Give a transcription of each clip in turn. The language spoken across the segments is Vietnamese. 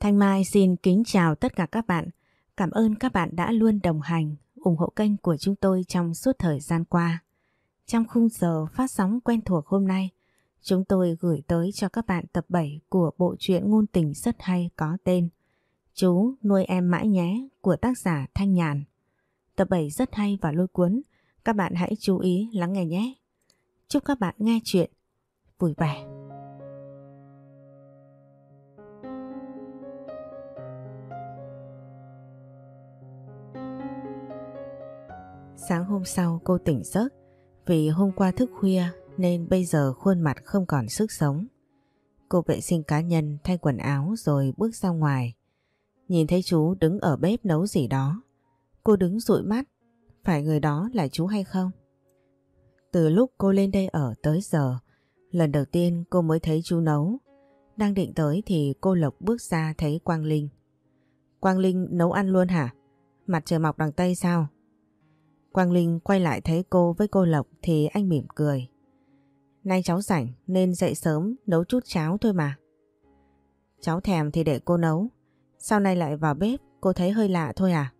Thanh Mai xin kính chào tất cả các bạn. Cảm ơn các bạn đã luôn đồng hành, ủng hộ kênh của chúng tôi trong suốt thời gian qua. Trong khung giờ phát sóng quen thuộc hôm nay, chúng tôi gửi tới cho các bạn tập 7 của bộ truyện ngôn tình rất hay có tên Chú nuôi em mãi nhé của tác giả Thanh Nhàn. Tập 7 rất hay và lôi cuốn, các bạn hãy chú ý lắng nghe nhé. Chúc các bạn nghe chuyện vui vẻ. Sáng hôm sau cô tỉnh giấc vì hôm qua thức khuya nên bây giờ khuôn mặt không còn sức sống. Cô vệ sinh cá nhân thay quần áo rồi bước ra ngoài. Nhìn thấy chú đứng ở bếp nấu gì đó. Cô đứng dụi mắt, phải người đó là chú hay không? Từ lúc cô lên đây ở tới giờ, lần đầu tiên cô mới thấy chú nấu. Đang định tới thì cô Lộc bước ra thấy Quang Linh. Quang Linh nấu ăn luôn hả? Mặt trời mọc đằng Tây sao? Quang Linh quay lại thấy cô với cô Lộc thì anh mỉm cười. Nay cháu rảnh nên dậy sớm nấu chút cháo thôi mà. Cháu thèm thì để cô nấu. Sau này lại vào bếp, cô thấy hơi lạ thôi à?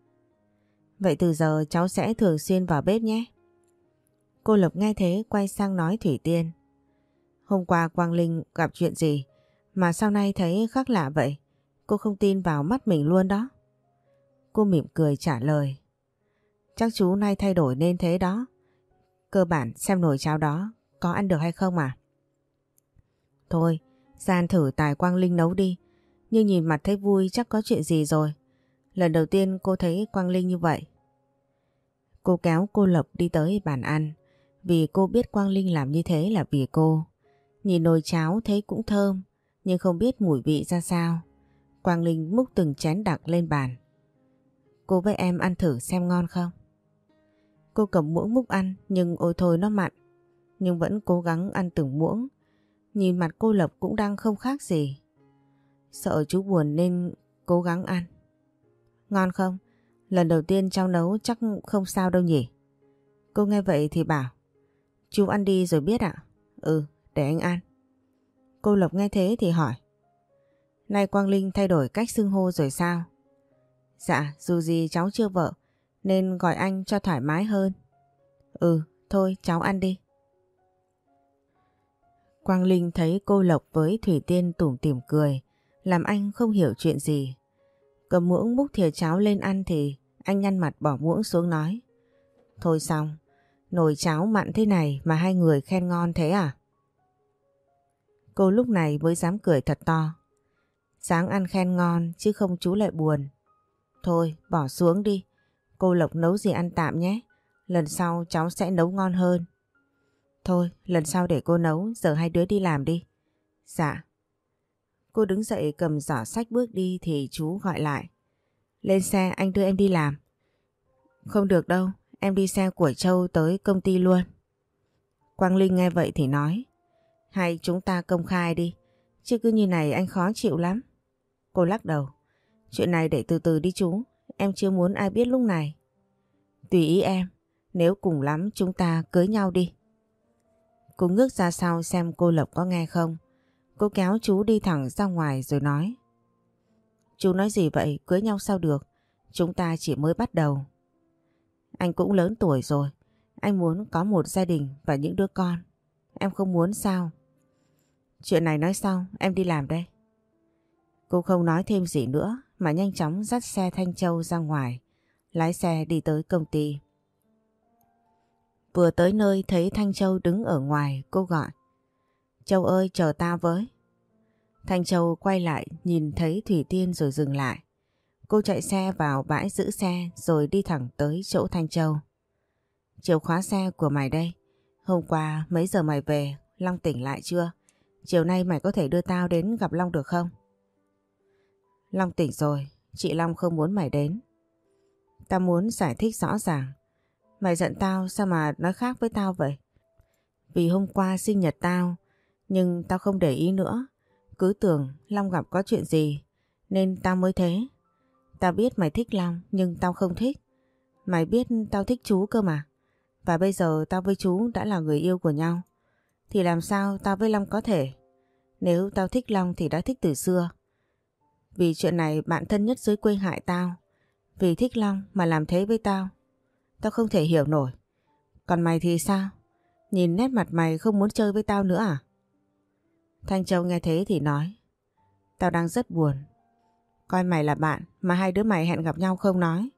Vậy từ giờ cháu sẽ thường xuyên vào bếp nhé. Cô Lộc nghe thế quay sang nói Thủy Tiên. Hôm qua Quang Linh gặp chuyện gì mà sau này thấy khác lạ vậy? Cô không tin vào mắt mình luôn đó. Cô mỉm cười trả lời. Chắc chú nay thay đổi nên thế đó. Cơ bản xem nồi cháo đó có ăn được hay không à? Thôi, gian thử tài Quang Linh nấu đi. Nhưng nhìn mặt thấy vui chắc có chuyện gì rồi. Lần đầu tiên cô thấy Quang Linh như vậy. Cô kéo cô Lộc đi tới bàn ăn. Vì cô biết Quang Linh làm như thế là vì cô. Nhìn nồi cháo thấy cũng thơm, nhưng không biết mùi vị ra sao. Quang Linh múc từng chén đặc lên bàn. Cô với em ăn thử xem ngon không? Cô cầm muỗng múc ăn nhưng ôi thôi nó mặn. Nhưng vẫn cố gắng ăn từng muỗng. Nhìn mặt cô Lộc cũng đang không khác gì. Sợ chú buồn nên cố gắng ăn. Ngon không? Lần đầu tiên cháu nấu chắc không sao đâu nhỉ? Cô nghe vậy thì bảo Chú ăn đi rồi biết ạ? Ừ, để anh ăn. Cô Lộc nghe thế thì hỏi Nay Quang Linh thay đổi cách xưng hô rồi sao? Dạ, dù gì cháu chưa vợ nên gọi anh cho thoải mái hơn. Ừ, thôi cháu ăn đi. Quang Linh thấy cô Lộc với Thủy Tiên tủm tỉm cười, làm anh không hiểu chuyện gì. Cầm muỗng múc thìa cháo lên ăn thì anh nhăn mặt bỏ muỗng xuống nói. Thôi xong, nồi cháo mặn thế này mà hai người khen ngon thế à? Cô lúc này mới dám cười thật to. Sáng ăn khen ngon chứ không chú lại buồn. Thôi bỏ xuống đi, cô Lộc nấu gì ăn tạm nhé. Lần sau cháu sẽ nấu ngon hơn. Thôi, lần sau để cô nấu, giờ hai đứa đi làm đi. Dạ. Cô đứng dậy cầm giỏ sách bước đi thì chú gọi lại. Lên xe anh đưa em đi làm. Không được đâu, em đi xe của Châu tới công ty luôn. Quang Linh nghe vậy thì nói. Hay chúng ta công khai đi, chứ cứ như này anh khó chịu lắm. Cô lắc đầu. Chuyện này để từ từ đi chú, em chưa muốn ai biết lúc này. Tùy ý em, nếu cùng lắm chúng ta cưới nhau đi. Cô ngước ra sau xem cô Lộc có nghe không. Cô kéo chú đi thẳng ra ngoài rồi nói. Chú nói gì vậy, cưới nhau sao được? Chúng ta chỉ mới bắt đầu. Anh cũng lớn tuổi rồi. Anh muốn có một gia đình và những đứa con. Em không muốn sao? Chuyện này nói sau, em đi làm đây. Cô không nói thêm gì nữa mà nhanh chóng dắt xe Thanh Châu ra ngoài, lái xe đi tới công ty. Vừa tới nơi thấy Thanh Châu đứng ở ngoài, cô gọi. Châu ơi chờ ta với. Thanh Châu quay lại nhìn thấy Thủy Tiên rồi dừng lại. Cô chạy xe vào bãi giữ xe rồi đi thẳng tới chỗ Thanh Châu. Chìa khóa xe của mày đây. Hôm qua mấy giờ mày về, Long tỉnh lại chưa? Chiều nay mày có thể đưa tao đến gặp Long được không? Long tỉnh rồi, chị Long không muốn mày đến. Tao muốn giải thích rõ ràng. Mày giận tao sao mà nói khác với tao vậy? Vì hôm qua sinh nhật tao, nhưng tao không để ý nữa. Cứ tưởng Long gặp có chuyện gì, nên tao mới thế. Tao biết mày thích Long, nhưng tao không thích. Mày biết tao thích chú cơ mà. Và bây giờ tao với chú đã là người yêu của nhau. Thì làm sao tao với Long có thể? Nếu tao thích Long thì đã thích từ xưa. Vì chuyện này bạn thân nhất dưới quê hại tao. Vì thích Long mà làm thế với tao. Tao không thể hiểu nổi. Còn mày thì sao? Nhìn nét mặt mày không muốn chơi với tao nữa à? Thanh Châu nghe thế thì nói. Tao đang rất buồn. Coi mày là bạn mà hai đứa mày hẹn gặp nhau không nói.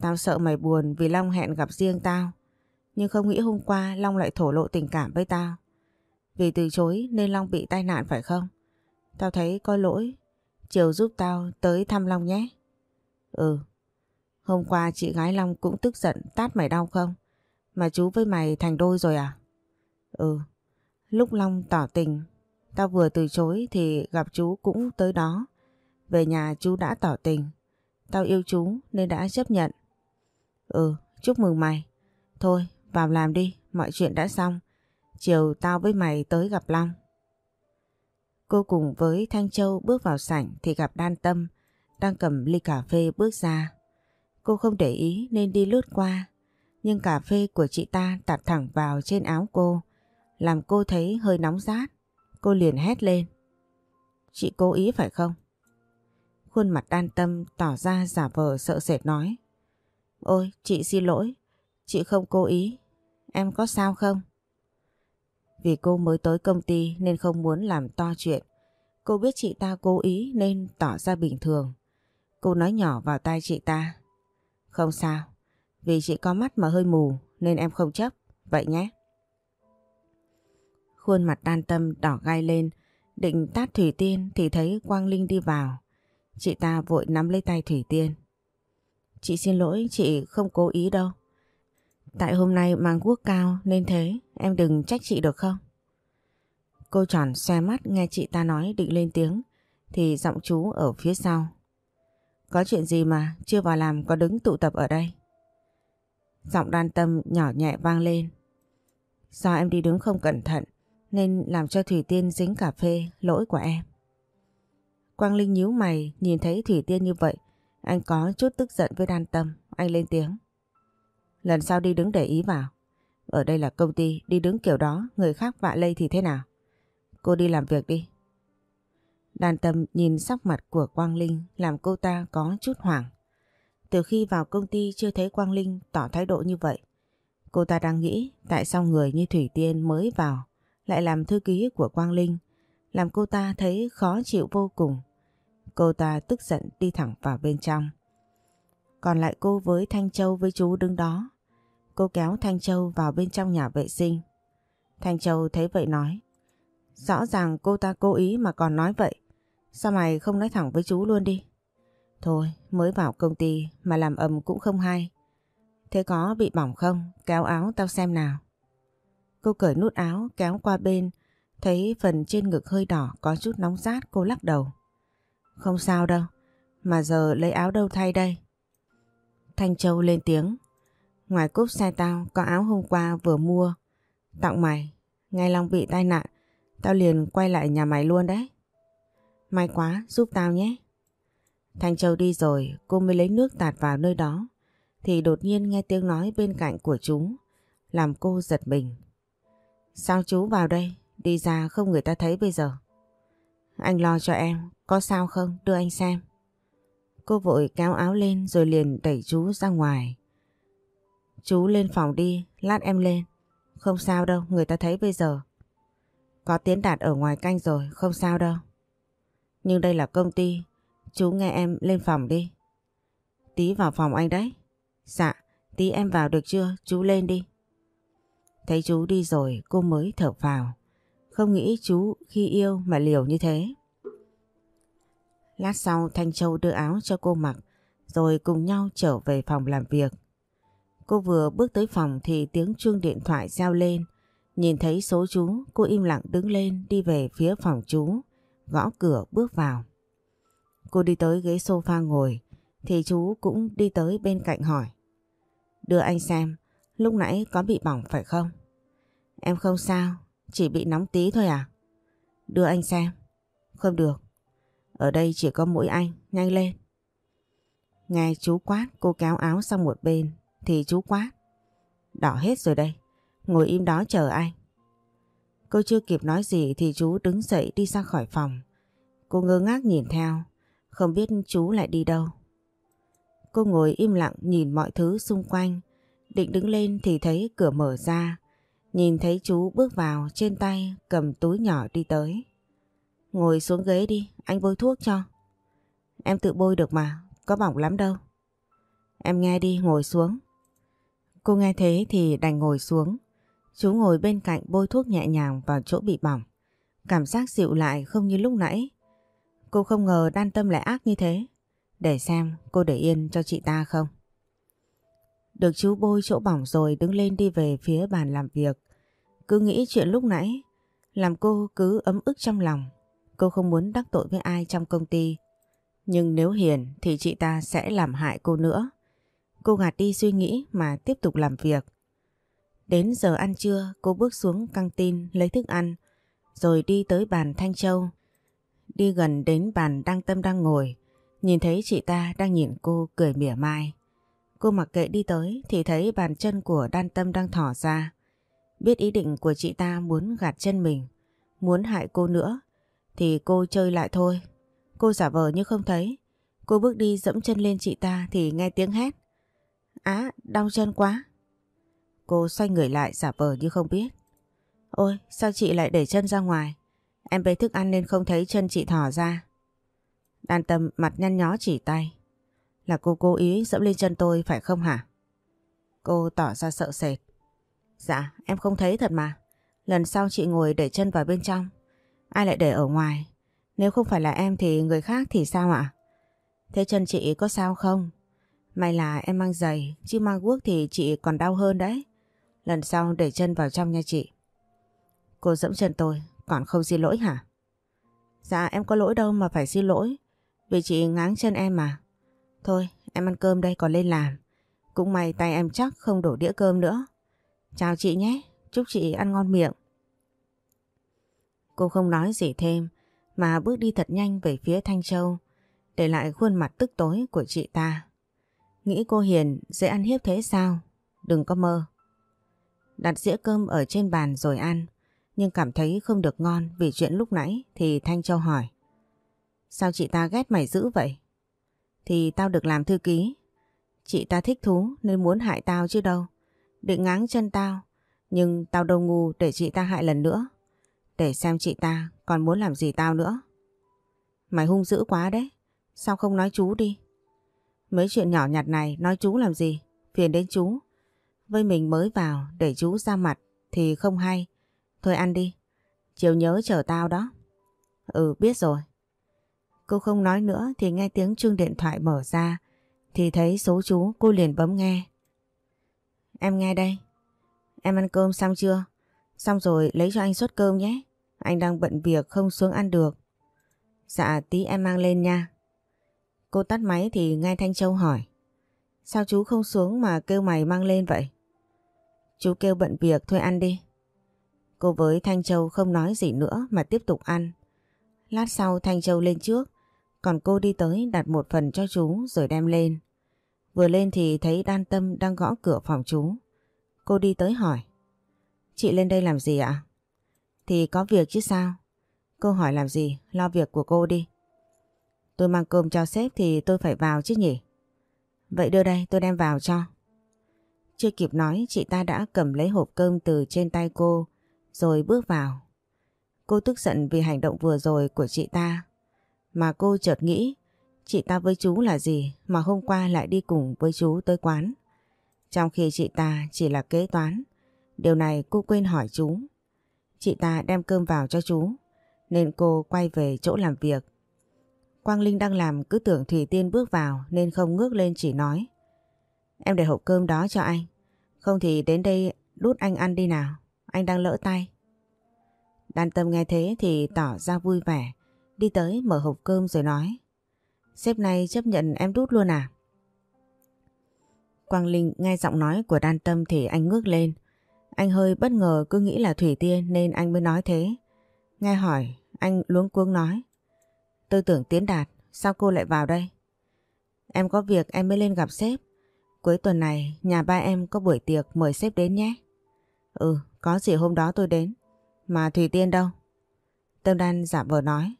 Tao sợ mày buồn vì Long hẹn gặp riêng tao. Nhưng không nghĩ hôm qua Long lại thổ lộ tình cảm với tao. Vì từ chối nên Long bị tai nạn phải không? Tao thấy có lỗi. Chiều giúp tao tới thăm Long nhé. Ừ. Hôm qua chị gái Long cũng tức giận tát mày đau không? Mà chú với mày thành đôi rồi à? Ừ. Lúc Long tỏ tình, tao vừa từ chối thì gặp chú cũng tới đó. Về nhà chú đã tỏ tình. Tao yêu chú nên đã chấp nhận. Ừ, chúc mừng mày. Thôi, vào làm đi, mọi chuyện đã xong. Chiều tao với mày tới gặp Long. Cô cùng với Thanh Châu bước vào sảnh thì gặp Đan Tâm đang cầm ly cà phê bước ra. Cô không để ý nên đi lướt qua. Nhưng cà phê của chị ta tạt thẳng vào trên áo cô làm cô thấy hơi nóng rát. Cô liền hét lên. Chị cố ý phải không? Khuôn mặt đan tâm tỏ ra giả vờ sợ sệt nói. Ôi, chị xin lỗi. Chị không cố ý. Em có sao không? Vì cô mới tới công ty nên không muốn làm to chuyện. Cô biết chị ta cố ý nên tỏ ra bình thường. Cô nói nhỏ vào tai chị ta. Không sao. Vì chị có mắt mà hơi mù nên em không chấp. Vậy nhé. Khuôn mặt đan tâm đỏ gai lên, định tát Thủy Tiên thì thấy Quang Linh đi vào. Chị ta vội nắm lấy tay Thủy Tiên. Chị xin lỗi, chị không cố ý đâu. Tại hôm nay mang quốc cao nên thế, em đừng trách chị được không? Cô tròn xe mắt nghe chị ta nói định lên tiếng, thì giọng chú ở phía sau. Có chuyện gì mà chưa vào làm có đứng tụ tập ở đây? Giọng đan tâm nhỏ nhẹ vang lên. Do em đi đứng không cẩn thận nên làm cho Thủy Tiên dính cà phê lỗi của em. Quang Linh nhíu mày nhìn thấy Thủy Tiên như vậy anh có chút tức giận với đan tâm anh lên tiếng. Lần sau đi đứng để ý vào. Ở đây là công ty đi đứng kiểu đó người khác vạ lây thì thế nào? Cô đi làm việc đi. Đàn tâm nhìn sắc mặt của Quang Linh làm cô ta có chút hoảng. Từ khi vào công ty chưa thấy Quang Linh tỏ thái độ như vậy. Cô ta đang nghĩ tại sao người như Thủy Tiên mới vào lại làm thư ký của Quang Linh, làm cô ta thấy khó chịu vô cùng. Cô ta tức giận đi thẳng vào bên trong. Còn lại cô với Thanh Châu với chú đứng đó. Cô kéo Thanh Châu vào bên trong nhà vệ sinh. Thanh Châu thấy vậy nói. Rõ ràng cô ta cố ý mà còn nói vậy. Sao mày không nói thẳng với chú luôn đi? Thôi, mới vào công ty mà làm ầm cũng không hay. Thế có bị bỏng không? Kéo áo tao xem nào. Cô cởi nút áo kéo qua bên, thấy phần trên ngực hơi đỏ có chút nóng rát cô lắc đầu. Không sao đâu, mà giờ lấy áo đâu thay đây? Thanh Châu lên tiếng. Ngoài cúp xe tao có áo hôm qua vừa mua. Tặng mày, ngay Long bị tai nạn, tao liền quay lại nhà mày luôn đấy. May quá, giúp tao nhé. Thanh Châu đi rồi, cô mới lấy nước tạt vào nơi đó. Thì đột nhiên nghe tiếng nói bên cạnh của chúng, làm cô giật mình. Sao chú vào đây? Đi ra không người ta thấy bây giờ. Anh lo cho em, có sao không? Đưa anh xem. Cô vội kéo áo lên rồi liền đẩy chú ra ngoài. Chú lên phòng đi, lát em lên. Không sao đâu, người ta thấy bây giờ. Có tiến đạt ở ngoài canh rồi, không sao đâu. Nhưng đây là công ty, chú nghe em lên phòng đi. Tí vào phòng anh đấy. Dạ, tí em vào được chưa, chú lên đi. Thấy chú đi rồi cô mới thở vào. Không nghĩ chú khi yêu mà liều như thế. Lát sau Thanh Châu đưa áo cho cô mặc rồi cùng nhau trở về phòng làm việc. Cô vừa bước tới phòng thì tiếng chuông điện thoại reo lên. Nhìn thấy số chú, cô im lặng đứng lên đi về phía phòng chú, gõ cửa bước vào. Cô đi tới ghế sofa ngồi, thì chú cũng đi tới bên cạnh hỏi. Đưa anh xem, lúc nãy có bị bỏng phải không? Em không sao, chỉ bị nóng tí thôi à? Đưa anh xem. Không được. Ở đây chỉ có mỗi anh, nhanh lên. Nghe chú quát cô kéo áo sang một bên thì chú quát. Đỏ hết rồi đây, ngồi im đó chờ anh. Cô chưa kịp nói gì thì chú đứng dậy đi ra khỏi phòng. Cô ngơ ngác nhìn theo, Không biết chú lại đi đâu. Cô ngồi im lặng nhìn mọi thứ xung quanh. Định đứng lên thì thấy cửa mở ra. Nhìn thấy chú bước vào trên tay cầm túi nhỏ đi tới. Ngồi xuống ghế đi, anh bôi thuốc cho. Em tự bôi được mà, có bỏng lắm đâu. Em nghe đi, ngồi xuống. Cô nghe thế thì đành ngồi xuống. Chú ngồi bên cạnh bôi thuốc nhẹ nhàng vào chỗ bị bỏng. Cảm giác dịu lại không như lúc nãy. Cô không ngờ đan tâm lại ác như thế. Để xem cô để yên cho chị ta không. Được chú bôi chỗ bỏng rồi đứng lên đi về phía bàn làm việc. Cứ nghĩ chuyện lúc nãy làm cô cứ ấm ức trong lòng. Cô không muốn đắc tội với ai trong công ty. Nhưng nếu hiền thì chị ta sẽ làm hại cô nữa. Cô gạt đi suy nghĩ mà tiếp tục làm việc. Đến giờ ăn trưa cô bước xuống căng tin lấy thức ăn rồi đi tới bàn Thanh Châu. Đi gần đến bàn Đăng Tâm đang ngồi nhìn thấy chị ta đang nhìn cô cười mỉa mai. Cô mặc kệ đi tới thì thấy bàn chân của Đan Tâm đang thỏ ra. Biết ý định của chị ta muốn gạt chân mình, muốn hại cô nữa thì cô chơi lại thôi. Cô giả vờ như không thấy. Cô bước đi dẫm chân lên chị ta thì nghe tiếng hét. Á, đau chân quá. Cô xoay người lại giả vờ như không biết. Ôi, sao chị lại để chân ra ngoài? Em bê thức ăn nên không thấy chân chị thỏ ra. Đan tâm mặt nhăn nhó chỉ tay. Là cô cố ý dẫm lên chân tôi phải không hả? Cô tỏ ra sợ sệt. Dạ, em không thấy thật mà. Lần sau chị ngồi để chân vào bên trong. Ai lại để ở ngoài? Nếu không phải là em thì người khác thì sao ạ? Thế chân chị có sao không? May là em mang giày, chứ mang guốc thì chị còn đau hơn đấy. Lần sau để chân vào trong nha chị. Cô dẫm chân tôi, còn không xin lỗi hả? Dạ em có lỗi đâu mà phải xin lỗi. Vì chị ngáng chân em mà. Thôi em ăn cơm đây còn lên làm. Cũng may tay em chắc không đổ đĩa cơm nữa. Chào chị nhé, chúc chị ăn ngon miệng. Cô không nói gì thêm, mà bước đi thật nhanh về phía Thanh Châu, để lại khuôn mặt tức tối của chị ta. Nghĩ cô Hiền dễ ăn hiếp thế sao? Đừng có mơ. Đặt dĩa cơm ở trên bàn rồi ăn, nhưng cảm thấy không được ngon vì chuyện lúc nãy thì Thanh Châu hỏi. Sao chị ta ghét mày dữ vậy? Thì tao được làm thư ký. Chị ta thích thú nên muốn hại tao chứ đâu. Định ngáng chân tao. Nhưng tao đâu ngu để chị ta hại lần nữa. Để xem chị ta còn muốn làm gì tao nữa. Mày hung dữ quá đấy. Sao không nói chú đi? Mấy chuyện nhỏ nhặt này nói chú làm gì? Phiền đến chú. Với mình mới vào để chú ra mặt thì không hay. Thôi ăn đi. Chiều nhớ chờ tao đó. Ừ biết rồi. Cô không nói nữa thì nghe tiếng chuông điện thoại mở ra thì thấy số chú cô liền bấm nghe. Em nghe đây. Em ăn cơm xong chưa? Xong rồi lấy cho anh suất cơm nhé. Anh đang bận việc không xuống ăn được. Dạ tí em mang lên nha. Cô tắt máy thì nghe Thanh Châu hỏi. Sao chú không xuống mà kêu mày mang lên vậy? Chú kêu bận việc thôi ăn đi. Cô với Thanh Châu không nói gì nữa mà tiếp tục ăn. Lát sau Thanh Châu lên trước, còn cô đi tới đặt một phần cho chú rồi đem lên. Vừa lên thì thấy Đan Tâm đang gõ cửa phòng chú. Cô đi tới hỏi. Chị lên đây làm gì ạ? Thì có việc chứ sao? Cô hỏi làm gì? Lo việc của cô đi. Tôi mang cơm cho sếp thì tôi phải vào chứ nhỉ? Vậy đưa đây, tôi đem vào cho. Chưa kịp nói, chị ta đã cầm lấy hộp cơm từ trên tay cô, rồi bước vào. Cô tức giận vì hành động vừa rồi của chị ta. Mà cô chợt nghĩ, chị ta với chú là gì mà hôm qua lại đi cùng với chú tới quán. Trong khi chị ta chỉ là kế toán. Điều này cô quên hỏi chú. Chị ta đem cơm vào cho chú, nên cô quay về chỗ làm việc. Quang Linh đang làm cứ tưởng Thủy Tiên bước vào nên không ngước lên chỉ nói. Em để hộp cơm đó cho anh. Không thì đến đây đút anh ăn đi nào. Anh đang lỡ tay. Đan tâm nghe thế thì tỏ ra vui vẻ. Đi tới mở hộp cơm rồi nói. Sếp này chấp nhận em đút luôn à? Quang Linh nghe giọng nói của đan tâm thì anh ngước lên. Anh hơi bất ngờ cứ nghĩ là Thủy Tiên nên anh mới nói thế. Nghe hỏi, anh luống cuống nói. Tôi tưởng Tiến Đạt, sao cô lại vào đây? Em có việc em mới lên gặp sếp. Cuối tuần này nhà ba em có buổi tiệc mời sếp đến nhé. Ừ, có gì hôm đó tôi đến. Mà Thủy Tiên đâu? Tâm Đan giả vờ nói.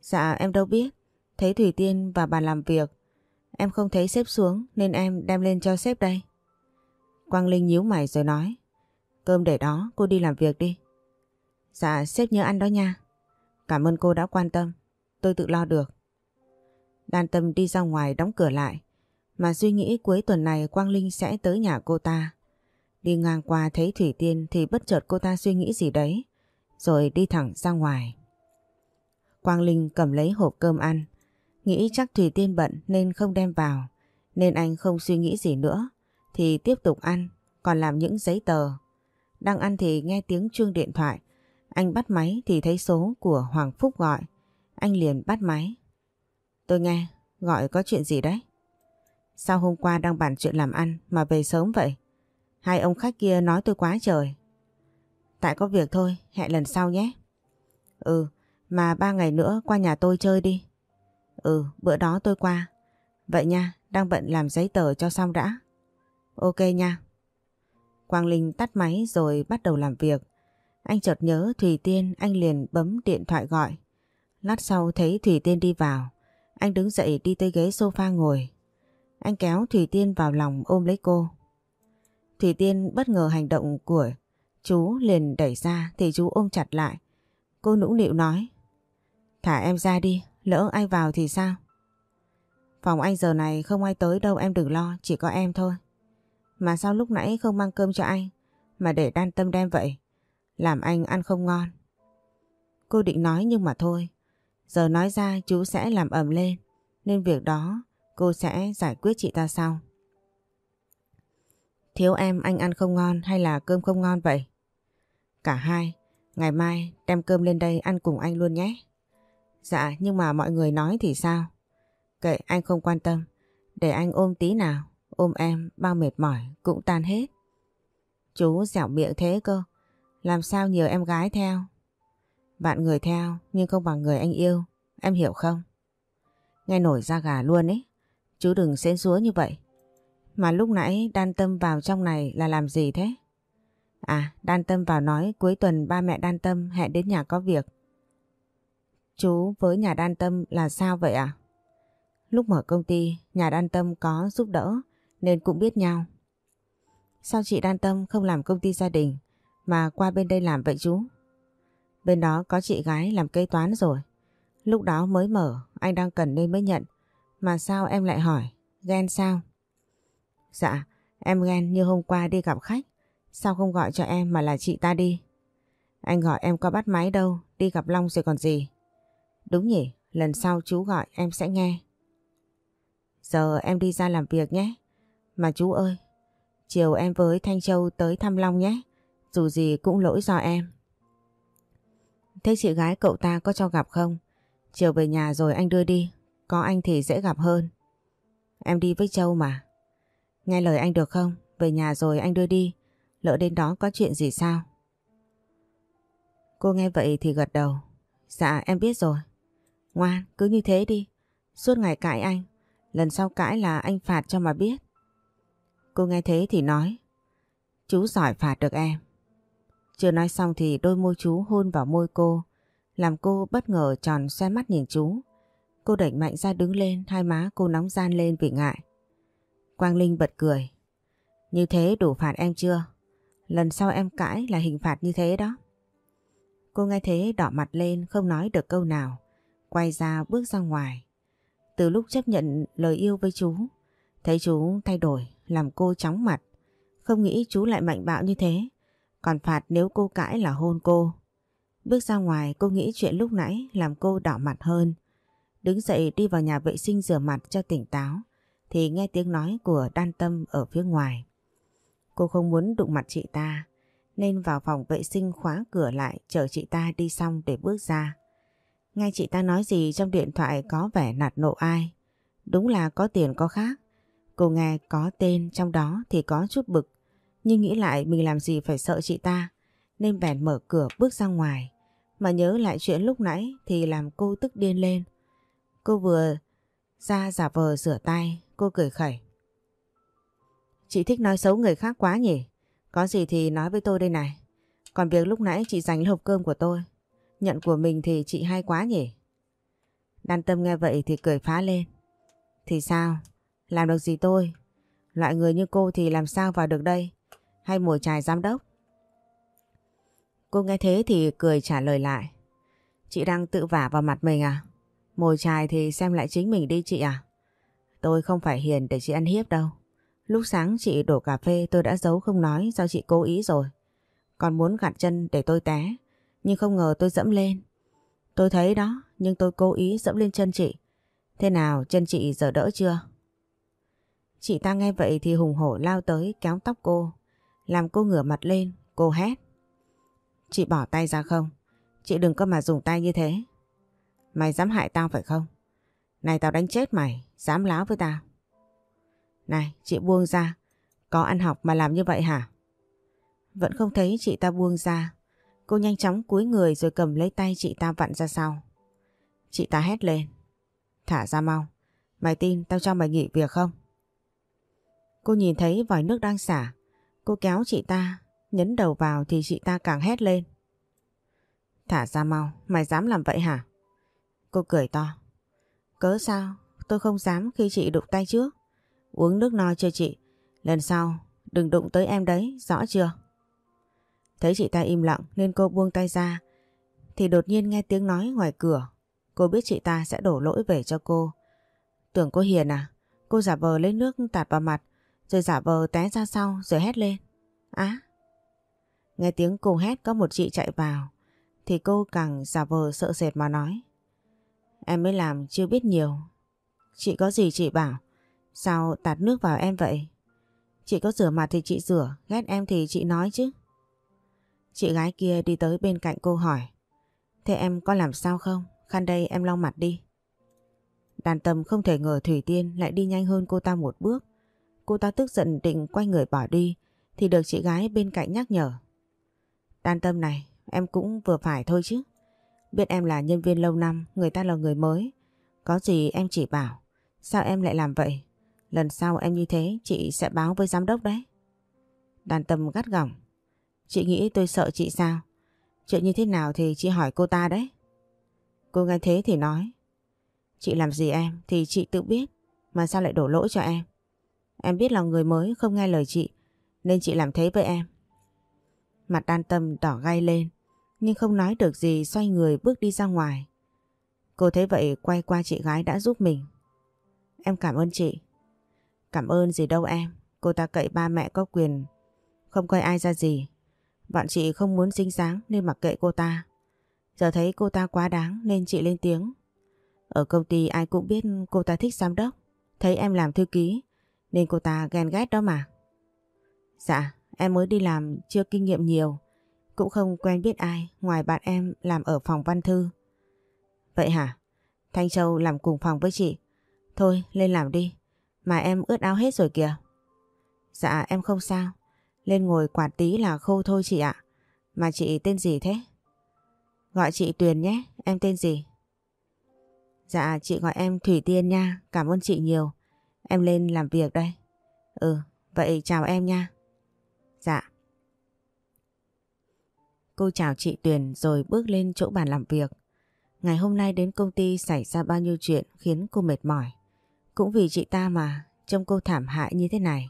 Dạ em đâu biết. Thấy Thủy Tiên và bà làm việc. Em không thấy sếp xuống nên em đem lên cho sếp đây. Quang Linh nhíu mày rồi nói. Cơm để đó, cô đi làm việc đi. Dạ, sếp nhớ ăn đó nha. Cảm ơn cô đã quan tâm. Tôi tự lo được. Đan Tâm đi ra ngoài đóng cửa lại. Mà suy nghĩ cuối tuần này Quang Linh sẽ tới nhà cô ta. Đi ngang qua thấy Thủy Tiên thì bất chợt cô ta suy nghĩ gì đấy. Rồi đi thẳng ra ngoài. Quang Linh cầm lấy hộp cơm ăn. Nghĩ chắc Thủy Tiên bận nên không đem vào. Nên anh không suy nghĩ gì nữa. Thì tiếp tục ăn. Còn làm những giấy tờ. Đang ăn thì nghe tiếng chuông điện thoại. Anh bắt máy thì thấy số của Hoàng Phúc gọi. Anh liền bắt máy. Tôi nghe, gọi có chuyện gì đấy? Sao hôm qua đang bàn chuyện làm ăn mà về sớm vậy? Hai ông khách kia nói tôi quá trời. Tại có việc thôi, hẹn lần sau nhé. Ừ, mà ba ngày nữa qua nhà tôi chơi đi. Ừ, bữa đó tôi qua. Vậy nha, đang bận làm giấy tờ cho xong đã. Ok nha. Quang Linh tắt máy rồi bắt đầu làm việc. Anh chợt nhớ Thủy Tiên, anh liền bấm điện thoại gọi. Lát sau thấy Thủy Tiên đi vào. Anh đứng dậy đi tới ghế sofa ngồi. Anh kéo Thủy Tiên vào lòng ôm lấy cô. Thủy Tiên bất ngờ hành động của chú liền đẩy ra thì chú ôm chặt lại. Cô nũng nịu nói. Thả em ra đi, lỡ ai vào thì sao? Phòng anh giờ này không ai tới đâu em đừng lo, chỉ có em thôi. Mà sao lúc nãy không mang cơm cho anh, mà để đan tâm đem vậy? Làm anh ăn không ngon. Cô định nói nhưng mà thôi. Giờ nói ra chú sẽ làm ẩm lên. Nên việc đó cô sẽ giải quyết chị ta sau. Thiếu em anh ăn không ngon hay là cơm không ngon vậy? Cả hai. Ngày mai đem cơm lên đây ăn cùng anh luôn nhé. Dạ nhưng mà mọi người nói thì sao? Kệ anh không quan tâm. Để anh ôm tí nào. Ôm em bao mệt mỏi cũng tan hết. Chú dẻo miệng thế cơ. Làm sao nhiều em gái theo? Bạn người theo nhưng không bằng người anh yêu. Em hiểu không? Nghe nổi da gà luôn ấy. Chú đừng xến xúa như vậy. Mà lúc nãy Đan Tâm vào trong này là làm gì thế? À, Đan Tâm vào nói cuối tuần ba mẹ Đan Tâm hẹn đến nhà có việc. Chú với nhà Đan Tâm là sao vậy à? Lúc mở công ty, nhà Đan Tâm có giúp đỡ nên cũng biết nhau. Sao chị Đan Tâm không làm công ty gia đình mà qua bên đây làm vậy chú? Bên đó có chị gái làm kế toán rồi. Lúc đó mới mở, anh đang cần nên mới nhận. Mà sao em lại hỏi? Ghen sao? Dạ, em ghen như hôm qua đi gặp khách. Sao không gọi cho em mà là chị ta đi? Anh gọi em có bắt máy đâu, đi gặp Long rồi còn gì. Đúng nhỉ, lần sau chú gọi em sẽ nghe. Giờ em đi ra làm việc nhé. Mà chú ơi, chiều em với Thanh Châu tới thăm Long nhé. Dù gì cũng lỗi do em. Thế chị gái cậu ta có cho gặp không? Chiều về nhà rồi anh đưa đi. Có anh thì dễ gặp hơn. Em đi với Châu mà. Nghe lời anh được không? Về nhà rồi anh đưa đi. Lỡ đến đó có chuyện gì sao? Cô nghe vậy thì gật đầu. Dạ em biết rồi. Ngoan, cứ như thế đi. Suốt ngày cãi anh. Lần sau cãi là anh phạt cho mà biết. Cô nghe thế thì nói. Chú giỏi phạt được em. Chưa nói xong thì đôi môi chú hôn vào môi cô. Làm cô bất ngờ tròn xoay mắt nhìn chú. Cô đẩy mạnh ra đứng lên, hai má cô nóng gian lên vì ngại. Quang Linh bật cười. Như thế đủ phạt em chưa? Lần sau em cãi là hình phạt như thế đó. Cô nghe thế đỏ mặt lên không nói được câu nào. Quay ra bước ra ngoài. Từ lúc chấp nhận lời yêu với chú, thấy chú thay đổi làm cô chóng mặt. Không nghĩ chú lại mạnh bạo như thế. Còn phạt nếu cô cãi là hôn cô. Bước ra ngoài, cô nghĩ chuyện lúc nãy làm cô đỏ mặt hơn. Đứng dậy đi vào nhà vệ sinh rửa mặt cho tỉnh táo, thì nghe tiếng nói của đan tâm ở phía ngoài. Cô không muốn đụng mặt chị ta, nên vào phòng vệ sinh khóa cửa lại, chờ chị ta đi xong để bước ra. Nghe chị ta nói gì trong điện thoại có vẻ nạt nộ ai. Đúng là có tiền có khác. Cô nghe có tên trong đó thì có chút bực. Nhưng nghĩ lại mình làm gì phải sợ chị ta. Nên bèn mở cửa bước ra ngoài. Mà nhớ lại chuyện lúc nãy thì làm cô tức điên lên. Cô vừa ra giả vờ rửa tay, cô cười khẩy. Chị thích nói xấu người khác quá nhỉ? Có gì thì nói với tôi đây này. Còn việc lúc nãy chị giành hộp cơm của tôi, nhận của mình thì chị hay quá nhỉ? Đan tâm nghe vậy thì cười phá lên. Thì sao? Làm được gì tôi? Loại người như cô thì làm sao vào được đây? Hay mồi chài giám đốc? Cô nghe thế thì cười trả lời lại. Chị đang tự vả vào mặt mình à? Mồi chài thì xem lại chính mình đi chị à? Tôi không phải hiền để chị ăn hiếp đâu. Lúc sáng chị đổ cà phê tôi đã giấu không nói do chị cố ý rồi. Còn muốn gạt chân để tôi té. Nhưng không ngờ tôi dẫm lên. Tôi thấy đó, nhưng tôi cố ý dẫm lên chân chị. Thế nào, chân chị giờ đỡ chưa? Chị ta nghe vậy thì hùng hổ lao tới kéo tóc cô. Làm cô ngửa mặt lên, cô hét. Chị bỏ tay ra không? Chị đừng có mà dùng tay như thế. Mày dám hại tao phải không? Này tao đánh chết mày, dám láo với tao. Này, chị buông ra. Có ăn học mà làm như vậy hả? Vẫn không thấy chị ta buông ra. Cô nhanh chóng cúi người rồi cầm lấy tay chị ta vặn ra sau. Chị ta hét lên. Thả ra mau. Mày tin tao cho mày nghỉ việc không? Cô nhìn thấy vòi nước đang xả. Cô kéo chị ta, nhấn đầu vào thì chị ta càng hét lên. Thả ra mau, mày dám làm vậy hả? Cô cười to. Cớ sao? Tôi không dám khi chị đụng tay trước. Uống nước no cho chị. Lần sau, đừng đụng tới em đấy, rõ chưa? Thấy chị ta im lặng nên cô buông tay ra. Thì đột nhiên nghe tiếng nói ngoài cửa. Cô biết chị ta sẽ đổ lỗi về cho cô. Tưởng cô hiền à? Cô giả vờ lấy nước tạt vào mặt rồi giả vờ té ra sau rồi hét lên. Á! Nghe tiếng cô hét có một chị chạy vào thì cô càng giả vờ sợ sệt mà nói. Em mới làm chưa biết nhiều. Chị có gì chị bảo. Sao tạt nước vào em vậy? Chị có rửa mặt thì chị rửa, ghét em thì chị nói chứ. Chị gái kia đi tới bên cạnh cô hỏi. Thế em có làm sao không? Khăn đây em lau mặt đi. Đàn tâm không thể ngờ Thủy Tiên lại đi nhanh hơn cô ta một bước. Cô ta tức giận định quay người bỏ đi thì được chị gái bên cạnh nhắc nhở. Đàn tâm này, em cũng vừa phải thôi chứ. Biết em là nhân viên lâu năm, người ta là người mới. Có gì em chỉ bảo. Sao em lại làm vậy? Lần sau em như thế chị sẽ báo với giám đốc đấy. Đàn tâm gắt gỏng. Chị nghĩ tôi sợ chị sao? Chuyện như thế nào thì chị hỏi cô ta đấy. Cô nghe thế thì nói. Chị làm gì em thì chị tự biết. Mà sao lại đổ lỗi cho em? Em biết là người mới, không nghe lời chị. Nên chị làm thế với em. Mặt đan tâm đỏ gai lên. Nhưng không nói được gì, xoay người bước đi ra ngoài. Cô thấy vậy quay qua chị gái đã giúp mình. Em cảm ơn chị. Cảm ơn gì đâu em. Cô ta cậy ba mẹ có quyền. Không coi ai ra gì. Bọn chị không muốn dính dáng nên mặc kệ cô ta. Giờ thấy cô ta quá đáng nên chị lên tiếng. Ở công ty ai cũng biết cô ta thích giám đốc. Thấy em làm thư ký nên cô ta ghen ghét đó mà. Dạ, em mới đi làm chưa kinh nghiệm nhiều. Cũng không quen biết ai ngoài bạn em làm ở phòng văn thư. Vậy hả? Thanh Châu làm cùng phòng với chị. Thôi lên làm đi. Mà em ướt áo hết rồi kìa. Dạ em không sao. Lên ngồi quạt tí là khô thôi chị ạ. Mà chị tên gì thế? Gọi chị Tuyền nhé. Em tên gì? Dạ chị gọi em Thủy Tiên nha. Cảm ơn chị nhiều. Em lên làm việc đây. Ừ, vậy chào em nha. Dạ. Cô chào chị Tuyền rồi bước lên chỗ bàn làm việc. Ngày hôm nay đến công ty xảy ra bao nhiêu chuyện khiến cô mệt mỏi. Cũng vì chị ta mà trông cô thảm hại như thế này.